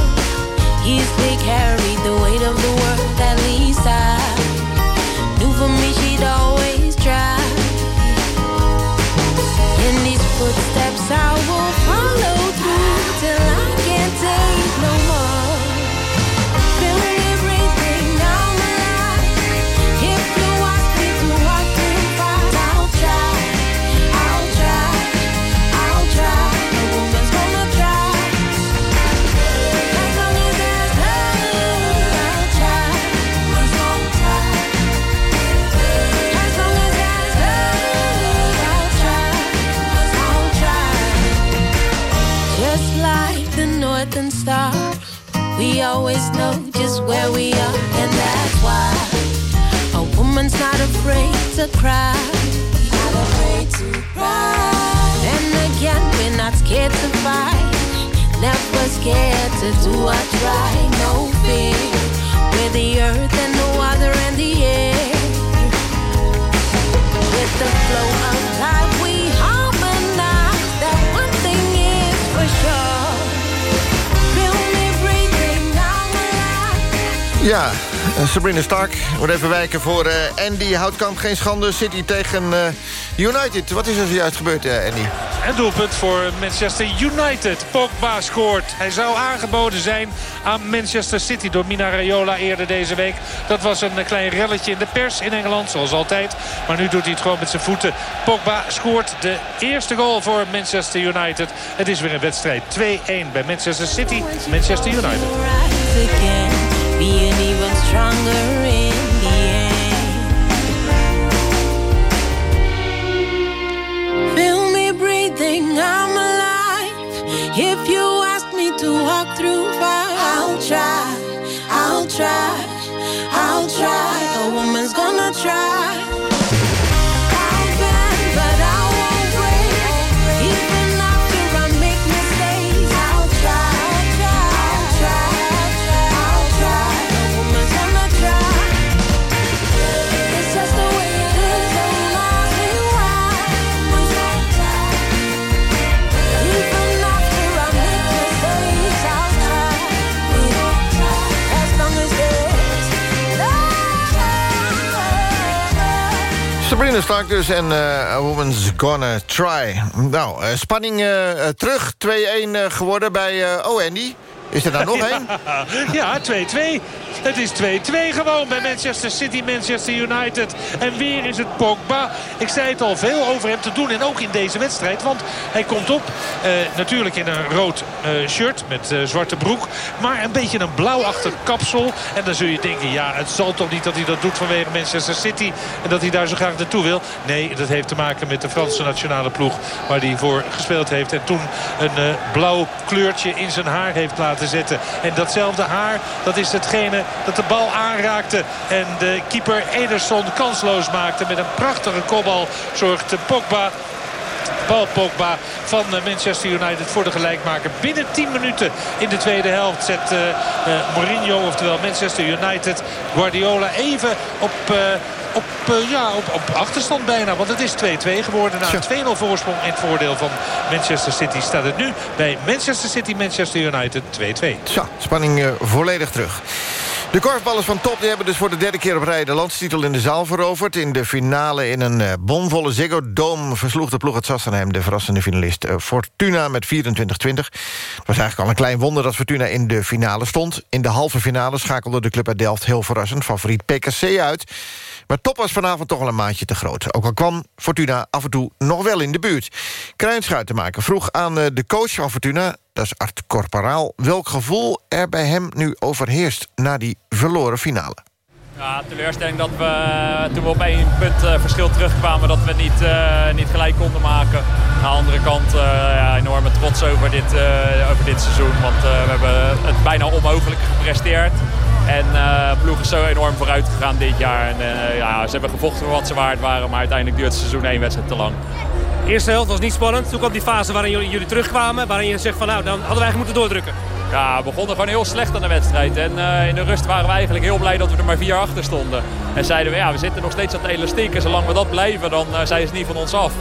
Easily carried the weight of the world. At least I knew for me she'd always try. In these footsteps I will follow through till I always know just where we are, and that's why a woman's not afraid to cry. Not afraid to cry. Then again, we're not scared to fight. Never scared to do or try. No fear. We're the earth Ja, eh, Sabrina Stark wordt even wijken voor eh, Andy Houtkamp. Geen schande, City tegen eh, United. Wat is er zojuist gebeurd, eh, Andy? En doelpunt voor Manchester United. Pogba scoort. Hij zou aangeboden zijn aan Manchester City door Mina Raiola eerder deze week. Dat was een klein relletje in de pers in Engeland, zoals altijd. Maar nu doet hij het gewoon met zijn voeten. Pogba scoort de eerste goal voor Manchester United. Het is weer een wedstrijd 2-1 bij Manchester City. Manchester United. Being even stronger in the end. Feel me breathing, I'm alive. If you ask me to walk through fire, I'll try, I'll try, I'll try. A woman's gonna try. Sabrina Stark dus en eh, A Woman's Gonna Try. Nou, eh, spanning eh, terug. 2-1 eh, geworden bij... eh, oh, Andy. Is er daar nog één? Ja, 2-2. Het is 2-2 gewoon bij Manchester City, Manchester United. En weer is het Pogba. Ik zei het al, veel over hem te doen. En ook in deze wedstrijd. Want hij komt op, eh, natuurlijk in een rood eh, shirt met eh, zwarte broek. Maar een beetje een blauwachtig kapsel. En dan zul je denken, ja, het zal toch niet dat hij dat doet vanwege Manchester City. En dat hij daar zo graag naartoe wil. Nee, dat heeft te maken met de Franse nationale ploeg. Waar hij voor gespeeld heeft. En toen een blauw kleurtje in zijn haar heeft laten zetten. En datzelfde haar, dat is hetgene dat de bal aanraakte. En de keeper Ederson kansloos maakte. Met een prachtige kopbal zorgt Pogba Paul Pogba van Manchester United voor de gelijkmaker. Binnen 10 minuten in de tweede helft zet eh, Mourinho, oftewel Manchester United, Guardiola even op... eh, op, ja, op, op achterstand bijna. Want het is 2-2 geworden. Na een 2-0 voorsprong in het voordeel van Manchester City staat het nu bij Manchester City, Manchester United 2-2. Zo, spanning volledig terug. De korfballers van Top die hebben dus voor de derde keer op rij... de landstitel in de zaal veroverd. In de finale in een eh, bomvolle Ziggo Dome... versloeg de ploeg uit Sassenheim de verrassende finalist eh, Fortuna met 24-20. Het was eigenlijk al een klein wonder dat Fortuna in de finale stond. In de halve finale schakelde de club uit Delft heel verrassend... favoriet PKC uit. Maar Top was vanavond toch al een maatje te groot. Ook al kwam Fortuna af en toe nog wel in de buurt. Kruinschuitenmaker vroeg aan eh, de coach van Fortuna... dat is Art Corporaal... welk gevoel er bij hem nu overheerst... na die verloren finale. Ja, teleurstelling dat we toen we op één punt eh, verschil terugkwamen... dat we niet, eh, niet gelijk konden maken. Aan de andere kant eh, ja, enorme trots over dit, over dit seizoen. Want we hebben het bijna onmogelijke gepresteerd. En de ploeg is zo enorm vooruit gegaan dit jaar. En, ja, ze hebben gevochten voor wat ze waard waren. Maar uiteindelijk duurt het seizoen één wedstrijd te lang. De eerste helft was niet spannend. Toen kwam die fase waarin jullie, terugkwamen. Waarin je zegt van nou, dan hadden wij eigenlijk moeten doordrukken. Ja, we begonnen gewoon heel slecht aan de wedstrijd. En eh, in de rust waren we eigenlijk heel blij dat we er maar vier achter stonden. En zeiden we, ja, we zitten nog steeds aan het elastiek. En zolang we dat blijven, dan uh, zijn ze niet van ons af.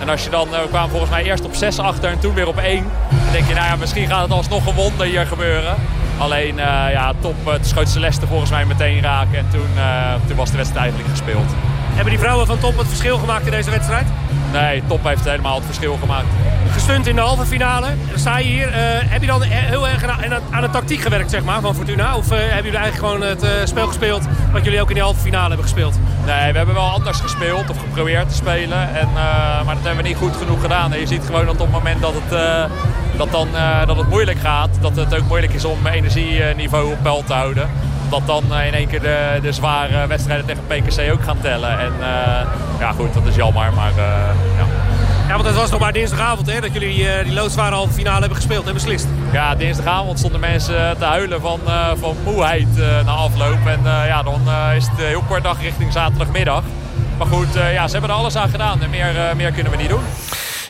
En als je dan, we kwamen volgens mij eerst op zes achter en toen weer op één. Dan denk je, nou ja, misschien gaat het alsnog een wonder hier gebeuren. Alleen, ja, top, uh, schoot Celeste volgens mij meteen raken. En toen, toen was de wedstrijd eigenlijk gespeeld. Hebben die vrouwen van Top het verschil gemaakt in deze wedstrijd? Nee, Top heeft helemaal het verschil gemaakt. Gestunt in de halve finale. Dan sta je hier. Uh, heb je dan heel erg aan, aan de tactiek gewerkt zeg maar, van Fortuna? Of uh, hebben jullie eigenlijk gewoon het uh, spel gespeeld wat jullie ook in de halve finale hebben gespeeld? Nee, we hebben wel anders gespeeld of geprobeerd te spelen. En, maar dat hebben we niet goed genoeg gedaan. En je ziet gewoon dat op het moment dat het, dat dan, dat het moeilijk gaat... dat het ook moeilijk is om energieniveau op peil te houden dat dan in één keer de, de zware wedstrijden tegen PKC ook gaan tellen. En uh, ja goed, dat is jammer, maar uh, ja. Ja, want het was nog maar dinsdagavond hè, dat jullie uh, die loodzware finale hebben gespeeld en beslist. Ja, dinsdagavond stonden mensen te huilen van, uh, van moeheid uh, na afloop. En ja, dan is het heel kort dag richting zaterdagmiddag. Maar goed, ja, ze hebben er alles aan gedaan en meer, meer kunnen we niet doen.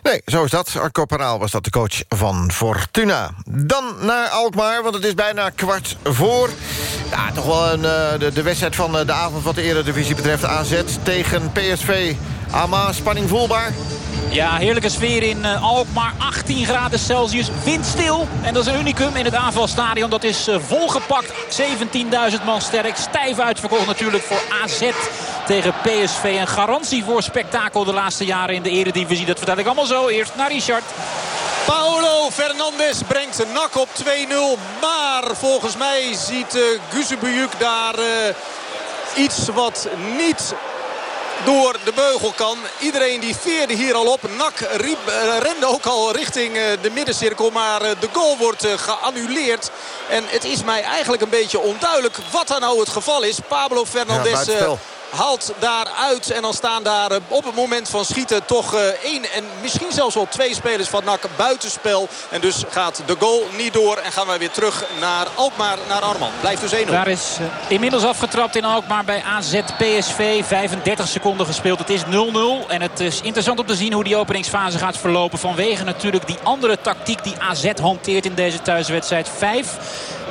Nee, zo is dat. Arco Paraal was dat de coach van Fortuna. Dan naar Alkmaar, want het is bijna kwart voor. Ja, toch wel een, de, de wedstrijd van de avond wat de Eredivisie betreft. AZ tegen PSV. Ama, spanning voelbaar? Ja, heerlijke sfeer in uh, Alkmaar. 18 graden Celsius, windstil. En dat is een unicum in het aanvalstadion. Dat is volgepakt. 17.000 man sterk. Stijf uitverkocht natuurlijk voor AZ tegen PSV. Een garantie voor spektakel de laatste jaren in de eredivisie. Dat vertel ik allemaal zo. Eerst naar Richard. Paolo Fernandes brengt een nak op 2-0. Maar volgens mij ziet uh, Guzebujuk daar iets wat niet door de beugel kan. Iedereen die veerde hier al op. Nak riep, uh, rende ook al richting uh, de middencirkel. Maar uh, de goal wordt geannuleerd. En het is mij eigenlijk een beetje onduidelijk wat dan nou het geval is. Pablo Fernandes... Ja, haalt daaruit. En dan staan daar eh, op het moment van schieten toch eh, één en misschien zelfs wel twee spelers van NAC buitenspel. En dus gaat de goal niet door. En gaan wij weer terug naar Alkmaar, naar Arman. Blijft dus 1-0. Daar is uh, inmiddels afgetrapt in Alkmaar bij AZ PSV. 35 seconden gespeeld. Het is 0-0. En het is interessant om te zien hoe die openingsfase gaat verlopen. Vanwege natuurlijk die andere tactiek die AZ hanteert in deze thuiswedstrijd. 5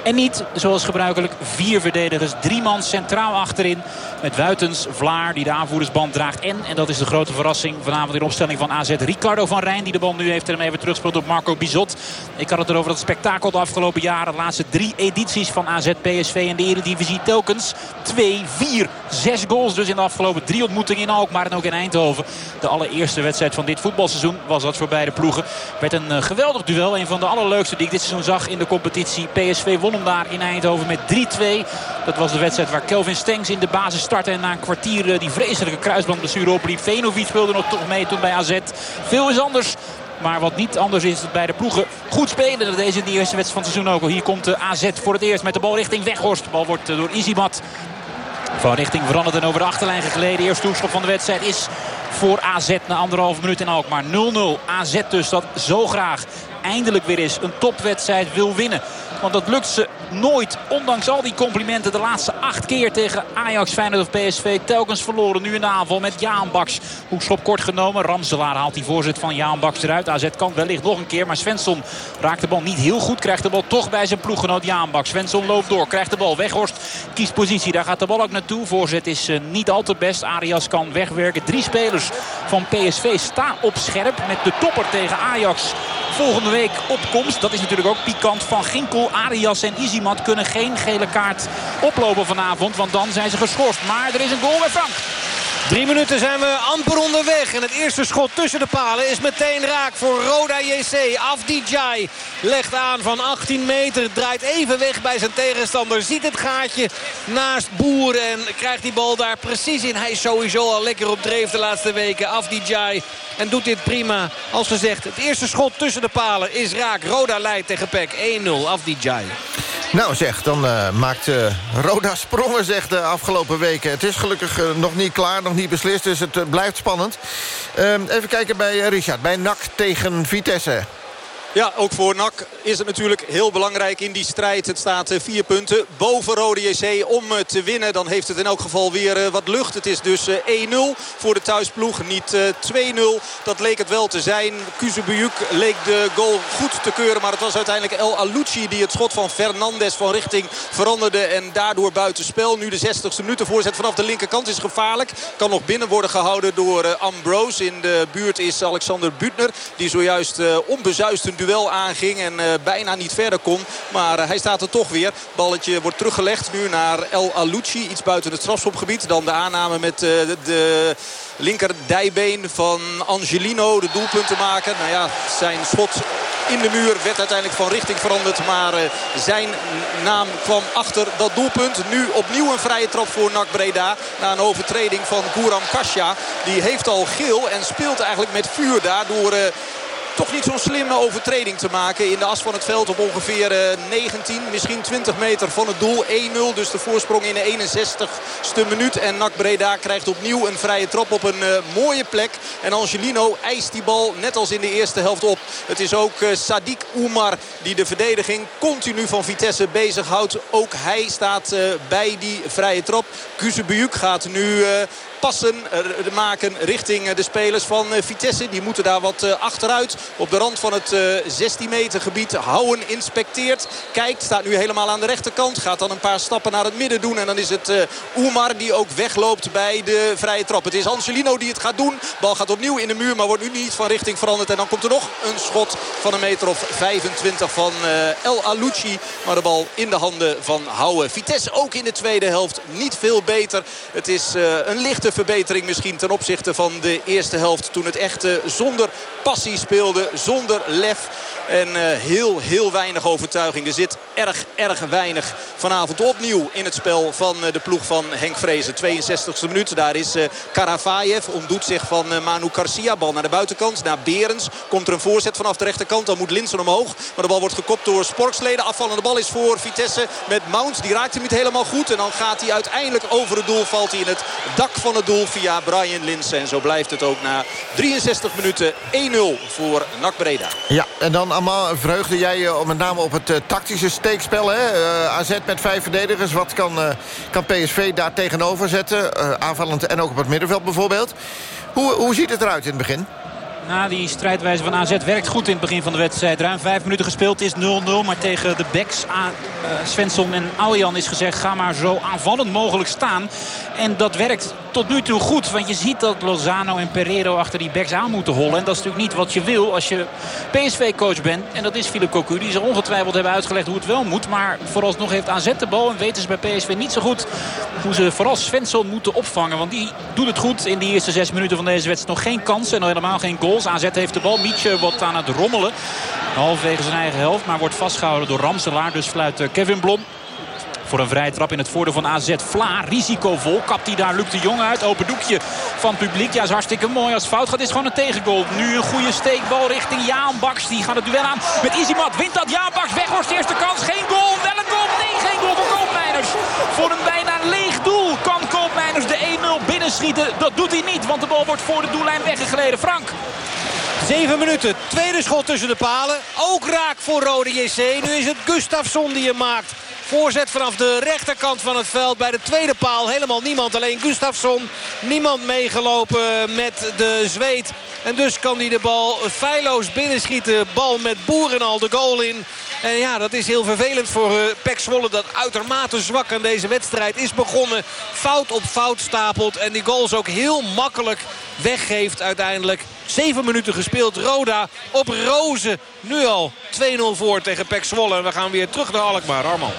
en niet, zoals gebruikelijk, vier verdedigers. Drie man centraal achterin. Met Wuitens, Vlaar die de aanvoerdersband draagt. En, en dat is de grote verrassing vanavond in opstelling van AZ. Ricardo van Rijn die de bal nu heeft en hem even terugspeelt op Marco Bizot. Ik had het erover dat spektakel de afgelopen jaren. De laatste drie edities van AZ PSV in de Eredivisie telkens. Twee, vier, zes goals dus in de afgelopen drie ontmoetingen in Alkmaar en ook in Eindhoven. De allereerste wedstrijd van dit voetbalseizoen was dat voor beide ploegen. Werd een uh, geweldig duel. Een van de allerleukste die ik dit seizoen zag in de competitie. PSV won daar in Eindhoven met 3-2. Dat was de wedstrijd waar Kelvin Stengs in de basis startte. En na een kwartier uh, die vreselijke kruisbandblessure opliep. Venovic speelde nog toch mee toen bij AZ. Veel is anders. Maar wat niet anders is dat beide ploegen goed spelen. Dat deze in de eerste wedstrijd van het seizoen ook. Hier komt de AZ voor het eerst met de bal richting Weghorst. De bal wordt door Izimat van richting veranderd en over de achterlijn geleden. Eerste hoekschop van de wedstrijd is voor AZ na anderhalve minuut in Alkmaar. 0-0. AZ dus dat zo graag eindelijk weer eens een topwedstrijd wil winnen. Want dat lukt ze nooit. Ondanks al die complimenten de laatste acht keer tegen Ajax, Feyenoord of PSV. Telkens verloren. Nu in de aanval met Jaan Baks. Hoekschop kort genomen. Ramselaar haalt die voorzet van Jaan Baks eruit. AZ kan wellicht nog een keer. Maar Svensson raakt de bal niet heel goed. Krijgt de bal toch bij zijn ploeggenoot Jaan Baks. Svensson loopt door. Krijgt de bal. Weghorst kiest positie. Daar gaat de bal ook naartoe. Voorzet is uh, niet al te best. Arias kan wegwerken. Drie spelers van PSV staan op scherp. Met de topper tegen Ajax volgende week op komst. Dat is natuurlijk ook pikant van Ginkel. Arias en Kunnen geen gele kaart oplopen vanavond. Want dan zijn ze geschorst. Maar er is een goal bij Frank. Drie minuten zijn we amper onderweg. En het eerste schot tussen de palen is meteen raak voor Roda JC. Afdijay legt aan van 18 meter. Draait even weg bij zijn tegenstander. Ziet het gaatje naast Boer. En krijgt die bal daar precies in. Hij is sowieso al lekker op dreef de laatste weken. Afdijay. En doet dit prima. Als gezegd, het eerste schot tussen de palen is raak. Roda leidt tegen Peck 1-0. Afdijay. Nou zeg, dan uh, maakt uh, Roda sprongen zeg de afgelopen weken. Het is gelukkig uh, nog niet klaar, niet beslist, dus het blijft spannend. Ehm, even kijken bij Richard, bij NAC tegen Vitesse. Ja, ook voor NAC is het natuurlijk heel belangrijk in die strijd. Het staat eh, vier punten boven Rode JC om eh, te winnen. Dan heeft het in elk geval weer eh, wat lucht. Het is dus 1-0 voor de thuisploeg, niet 2-0. Dat leek het wel te zijn. Kuzebujuk leek de goal goed te keuren. Maar het was uiteindelijk El Alucci die het schot van Fernandes van richting veranderde. En daardoor buitenspel. Nu de 60ste minuut. De voorzet vanaf de linkerkant is gevaarlijk. Kan nog binnen worden gehouden door Ambrose. In de buurt is Alexander Butner. Die zojuist onbezuist een duel aanging en uh, bijna niet verder kon. Maar uh, hij staat er toch weer. Balletje wordt teruggelegd nu naar El Alucci. Iets buiten het strafschopgebied. Dan de aanname met uh, de linker dijbeen van Angelino. De doelpunten maken. Nou ja, zijn schot in de muur werd uiteindelijk van richting veranderd. Maar zijn naam kwam achter dat doelpunt. Nu opnieuw een vrije trap voor NAC Breda. Na een overtreding van Gouram Kasia. Die heeft al geel en speelt eigenlijk met vuur daar door toch niet zo'n slimme overtreding te maken. In de as van het veld op ongeveer 19, misschien 20 meter van het doel. 1-0 dus de voorsprong in de 61ste minuut. En NAC Breda krijgt opnieuw een vrije trap op een mooie plek. En Angelino eist die bal net als in de eerste helft op. Het is ook Sadiq Oumar die de verdediging continu van Vitesse bezighoudt. Ook hij staat bij die vrije trap. Kuzebujuk gaat nu passen maken richting de spelers van Vitesse. Die moeten daar wat achteruit op de rand van het 16 meter gebied. Houden inspecteert. Kijkt, staat nu helemaal aan de rechterkant. Gaat dan een paar stappen naar het midden doen. En dan is het Oemar die ook wegloopt bij de vrije trap. Het is Angelino die het gaat doen. Bal gaat opnieuw in de muur, maar wordt nu niet van richting veranderd. En dan komt er nog een schot van een meter of 25 van El Alouchi. Maar de bal in de handen van Houwen. Vitesse ook in de tweede helft niet veel beter. Het is een lichte verbetering misschien ten opzichte van de eerste helft. Toen het echt zonder passie speelde, zonder lef. En uh, heel, heel weinig overtuiging. Er zit erg, erg weinig vanavond opnieuw in het spel van uh, de ploeg van Henk Vrezen. 62e minuut. Daar is uh, Karavayev. Ontdoet zich van Manu Garcia. Bal naar de buitenkant. Naar Berens. Komt er een voorzet vanaf de rechterkant. Dan moet Linsen omhoog. Maar de bal wordt gekopt door Sporksleden. Afvallende bal is voor Vitesse met Mount. Die raakt hem niet helemaal goed. En dan gaat hij uiteindelijk over het doel. Valt hij in het dak van het doel via Brian Linsen. En zo blijft het ook na 63 minuten 1-0 voor NAC Breda. Ja, en dan allemaal vreugde jij je met name op het uh, tactische steekspel. Hè? Uh, AZ met vijf verdedigers. Wat kan, kan PSV daar tegenover zetten? aanvallend en ook op het middenveld bijvoorbeeld. Hoe, hoe ziet het eruit in het begin? Na die strijdwijze van AZ werkt goed in het begin van de wedstrijd. Ruim vijf minuten gespeeld is 0-0. Maar tegen de backs, Svensson en Aljan is gezegd... ga maar zo aanvallend mogelijk staan. En dat werkt tot nu toe goed. Want je ziet dat Lozano en Pereiro achter die backs aan moeten hollen. En dat is natuurlijk niet wat je wil als je PSV-coach bent. En dat is Philip Cocu. Die ze ongetwijfeld hebben uitgelegd hoe het wel moet. Maar vooralsnog heeft AZ de bal. En weten ze bij PSV niet zo goed hoe ze vooral Svensson moeten opvangen. Want die doet het goed in die eerste zes minuten van deze wedstrijd. Nog geen kansen en nog helemaal geen AZ heeft de bal. Mietje wordt aan het rommelen. Halverwege zijn eigen helft. Maar wordt vastgehouden door Ramselaar. Dus fluit Kevin Blom voor een vrije trap in het voordeel van AZ. Vla, risicovol. Kapt hij daar Luc de Jong uit. Open doekje van publiek. Ja, is hartstikke mooi. Als het fout gaat is gewoon een tegengoal. Nu een goede steekbal richting Jaan Baks. Die gaat het duel aan met Izimat. Wint dat Jaan Baks. Weghorst eerste kans. Geen goal. Wel een goal. Nee, geen goal voor Koopmeiners. Voor een bijna leeg doel kan Koopmeiners de 1-0 binnenschieten. Dat doet hij niet, want de bal wordt voor de doellijn weggegleden. Frank. Zeven minuten. Tweede schot tussen de palen. Ook raak voor Rode JC. Nu is het Gustafsson die hem maakt. Voorzet vanaf de rechterkant van het veld. Bij de tweede paal helemaal niemand. Alleen Gustafsson. Niemand meegelopen met de zweet. En dus kan hij de bal feilloos binnenschieten. Bal met boeren al de goal in. En ja, dat is heel vervelend voor uh, Pek Zwolle. Dat uitermate zwak aan deze wedstrijd is begonnen. Fout op fout stapelt. En die goals ook heel makkelijk weggeeft uiteindelijk. Zeven minuten gespeeld. Roda op rozen. Nu al 2-0 voor tegen Pek Zwolle. En we gaan weer terug naar Alkmaar. Arman.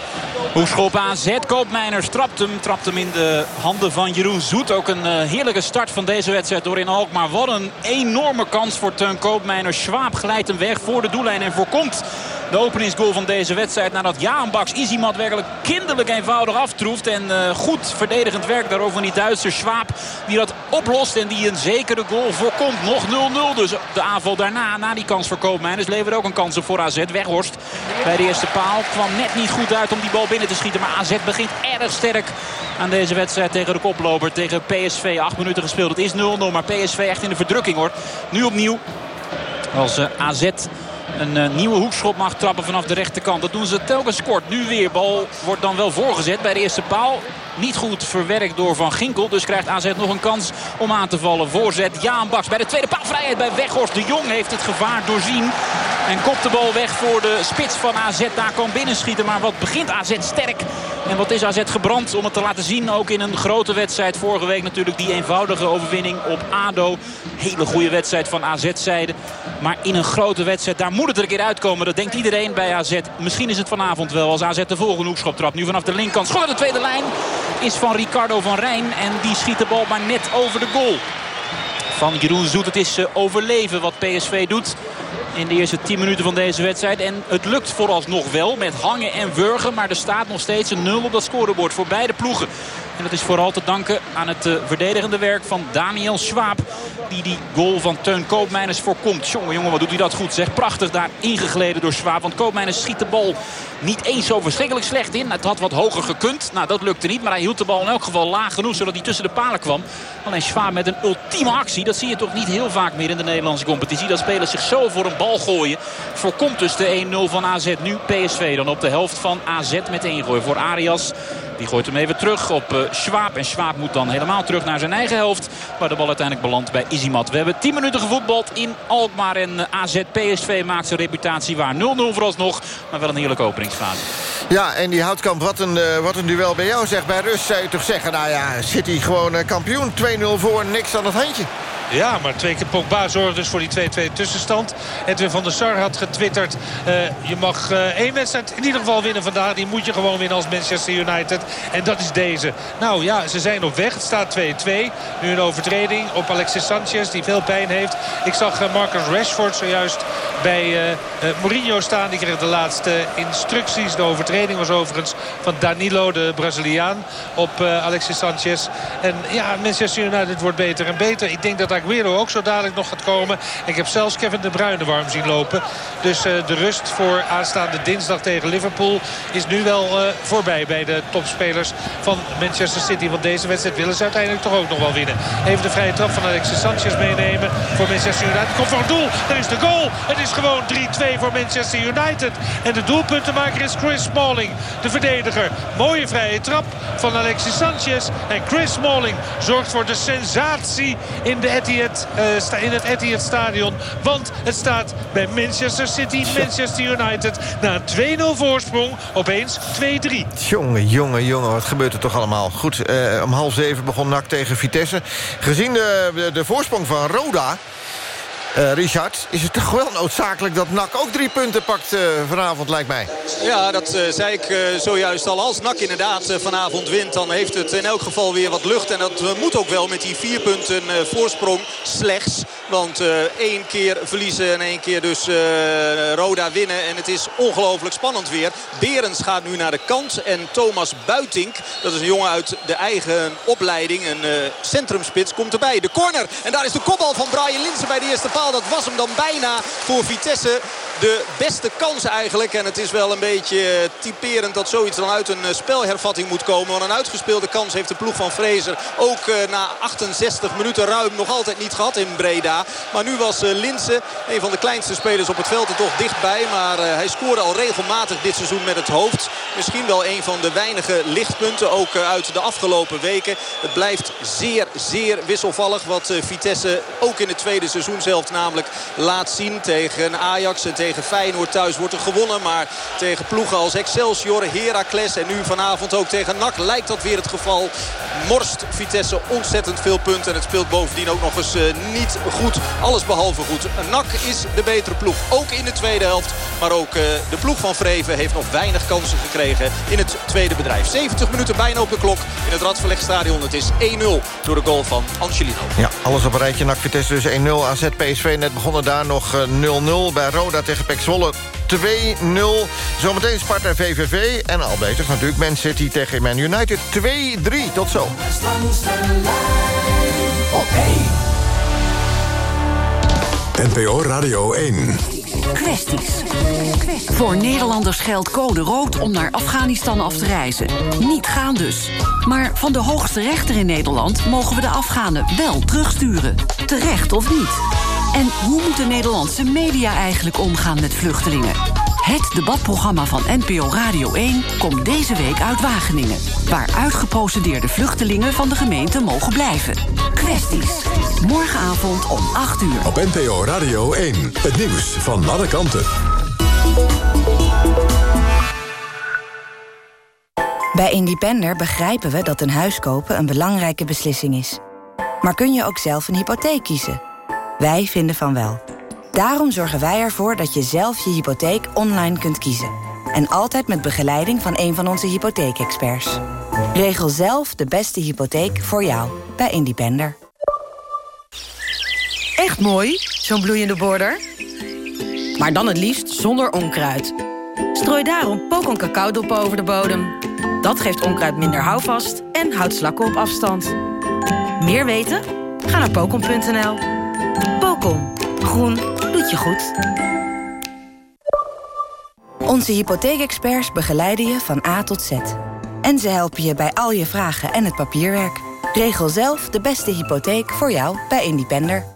Hoefschop AZ. Koopmeiners trapt hem. Trapt hem in de handen van Jeroen Zoet. Ook een uh, heerlijke start van deze wedstrijd door in Alkmaar. Wat een enorme kans voor Teun Koopmeiners. Schwab glijdt hem weg voor de doellijn en voorkomt de openingsgoal van deze wedstrijd. Nadat Jaan Baks Izimat werkelijk kinderlijk eenvoudig aftroeft. En uh, goed verdedigend werk daarover van die Duitse Schwab. Die dat oplost en die een zekere goal voorkomt. Nog 0-0 dus de aanval daarna. Na die kans voor Koopmeiners leverde ook een kans voor AZ. Weghorst bij de eerste paal kwam net niet goed uit om die bal binnen te schieten. Maar AZ begint erg sterk aan deze wedstrijd tegen de koploper. Tegen PSV. Acht minuten gespeeld. Het is 0-0 maar PSV echt in de verdrukking hoor. Nu opnieuw als uh, AZ een uh, nieuwe hoekschop mag trappen vanaf de rechterkant. Dat doen ze telkens kort. Nu weer. Bal wordt dan wel voorgezet bij de eerste paal. Niet goed verwerkt door Van Ginkel. Dus krijgt AZ nog een kans om aan te vallen. Voorzet Jaan Baks bij de tweede paal. Vrijheid bij Weghorst. De Jong heeft het gevaar doorzien. En kopt de bal weg voor de spits van AZ. Daar kan binnenschieten. Maar wat begint AZ sterk. En wat is AZ gebrand om het te laten zien. Ook in een grote wedstrijd. Vorige week natuurlijk die eenvoudige overwinning op ADO. Hele goede wedstrijd van AZ-zijde. Maar in een grote wedstrijd, daar moet het er een keer uitkomen. Dat denkt iedereen bij AZ. Misschien is het vanavond wel als AZ de volgende hoekschop trapt. Nu vanaf de linkerkant. Schot de tweede lijn is van Ricardo van Rijn. En die schiet de bal maar net over de goal. Van Jeroen Zoet. Het is overleven wat PSV doet in de eerste 10 minuten van deze wedstrijd. En het lukt vooralsnog wel met hangen en wurgen. Maar er staat nog steeds een 0 op dat scorebord voor beide ploegen. En dat is vooral te danken aan het uh, verdedigende werk van Daniel Schwab. Die die goal van Teun Koopmeiners voorkomt. Jongen, jongen, wat doet hij dat goed zeg. Prachtig daar ingegleden door Schwab. Want Koopmeiners schiet de bal niet eens zo verschrikkelijk slecht in. Het had wat hoger gekund. Nou, dat lukte niet. Maar hij hield de bal in elk geval laag genoeg. Zodat hij tussen de palen kwam. Alleen Schwab met een ultieme actie. Dat zie je toch niet heel vaak meer in de Nederlandse competitie. Dat spelers zich zo voor een bal gooien. Voorkomt dus de 1-0 van AZ. Nu PSV dan op de helft van AZ met ingooi voor Arias. Die gooit hem even terug op uh, Schwab. En Schwab moet dan helemaal terug naar zijn eigen helft. Waar de bal uiteindelijk belandt bij Izimat. We hebben 10 minuten gevoetbald in Alkmaar. En uh, AZ PSV maakt zijn reputatie waar. 0-0 vooralsnog. Maar wel een heerlijke openingsfase. Ja, en die Houtkamp, wat een, uh, wat een duel bij jou zegt. Bij Rust zou je toch zeggen, nou ja, City gewoon kampioen. 2-0 voor, niks aan het handje. Ja, maar twee keer Pogba zorgt dus voor die 2-2 tussenstand. Edwin van der Sar had getwitterd... Uh, je mag uh, één wedstrijd in ieder geval winnen vandaag. Die moet je gewoon winnen als Manchester United. En dat is deze. Nou ja, ze zijn op weg. Het staat 2-2. Nu een overtreding op Alexis Sanchez die veel pijn heeft. Ik zag uh, Marcus Rashford zojuist bij Mourinho staan. Die kreeg de laatste instructies. De overtreding was overigens van Danilo, de Braziliaan, op Alexis Sanchez. En ja, Manchester United wordt beter en beter. Ik denk dat Aguero ook zo dadelijk nog gaat komen. Ik heb zelfs Kevin de Bruyne warm zien lopen. Dus uh, de rust voor aanstaande dinsdag tegen Liverpool is nu wel uh, voorbij bij de topspelers van Manchester City. Want deze wedstrijd willen ze uiteindelijk toch ook nog wel winnen. Even de vrije trap van Alexis Sanchez meenemen voor Manchester United. Komt voor het doel. Er is de goal. Het is gewoon 3-2 voor Manchester United. En de doelpuntenmaker is Chris Smalling. De verdediger. Mooie vrije trap van Alexis Sanchez. En Chris Smalling zorgt voor de sensatie in de Etihad, uh, in het Etihad Stadion. Want het staat bij Manchester City, Manchester United. Na een 2-0 voorsprong opeens 2-3. Jongen, jongen, jongen, wat gebeurt er toch allemaal? Goed, uh, om half zeven begon NAC tegen Vitesse. Gezien de, de, de voorsprong van Roda... Uh, Richard, is het toch wel noodzakelijk dat NAC ook drie punten pakt uh, vanavond, lijkt mij. Ja, dat uh, zei ik zojuist al. Als NAC inderdaad vanavond wint, dan heeft het in elk geval weer wat lucht. En dat moet ook wel met die vier punten voorsprong slechts. Want één keer verliezen en één keer dus Roda winnen. En het is ongelooflijk spannend weer. Berens gaat nu naar de kant. En Thomas Buitink, dat is een jongen uit de eigen opleiding. Een centrumspits, komt erbij. De corner. En daar is de kopbal van Brian Linsen bij de eerste paal. Dat was hem dan bijna voor Vitesse. De beste kans eigenlijk. En het is wel een beetje typerend dat zoiets dan uit een spelhervatting moet komen. Want een uitgespeelde kans heeft de ploeg van Fraser ook na 68 minuten ruim nog altijd niet gehad in Breda. Maar nu was Linse een van de kleinste spelers op het veld er toch dichtbij. Maar hij scoorde al regelmatig dit seizoen met het hoofd. Misschien wel een van de weinige lichtpunten ook uit de afgelopen weken. Het blijft zeer, zeer wisselvallig wat Vitesse ook in het tweede seizoen zelf namelijk laat zien tegen Ajax en tegen Feyenoord thuis wordt er gewonnen. Maar tegen ploegen als Excelsior, Heracles en nu vanavond ook tegen NAC lijkt dat weer het geval. Morst Vitesse ontzettend veel punten. En het speelt bovendien ook nog eens niet goed. Alles behalve goed. NAC is de betere ploeg. Ook in de tweede helft. Maar ook uh, de ploeg van Vreven heeft nog weinig kansen gekregen in het tweede bedrijf. 70 minuten bijna op de klok in het Radverlegstadion. Het is 1-0 door de goal van Angelino. Ja, alles op een rijtje. NAC Vitesse dus 1-0. AZ PSV net begonnen daar nog 0-0 bij Roda tegen Pek Zwolle. 2-0. Zometeen Sparta VVV. En al bezig natuurlijk Man City tegen Man United. 2-3. Tot zo. NPO Radio 1. Kwesties. Voor Nederlanders geldt code rood om naar Afghanistan af te reizen. Niet gaan dus. Maar van de hoogste rechter in Nederland mogen we de Afghanen wel terugsturen. Terecht of niet? En hoe moeten Nederlandse media eigenlijk omgaan met vluchtelingen? Het debatprogramma van NPO Radio 1 komt deze week uit Wageningen... waar uitgeprocedeerde vluchtelingen van de gemeente mogen blijven. Kwesties. Morgenavond om 8 uur. Op NPO Radio 1. Het nieuws van alle kanten. Bij Independer begrijpen we dat een huis kopen een belangrijke beslissing is. Maar kun je ook zelf een hypotheek kiezen? Wij vinden van wel. Daarom zorgen wij ervoor dat je zelf je hypotheek online kunt kiezen. En altijd met begeleiding van een van onze hypotheekexperts. Regel zelf de beste hypotheek voor jou bij Independer. Echt mooi, zo'n bloeiende border. Maar dan het liefst zonder onkruid. Strooi daarom pokon cacaodop over de bodem. Dat geeft onkruid minder houvast en houdt slakken op afstand. Meer weten? Ga naar pokom.nl. Pokom. Groen doet je goed. Onze hypotheekexperts begeleiden je van A tot Z. En ze helpen je bij al je vragen en het papierwerk. Regel zelf de beste hypotheek voor jou bij Independer.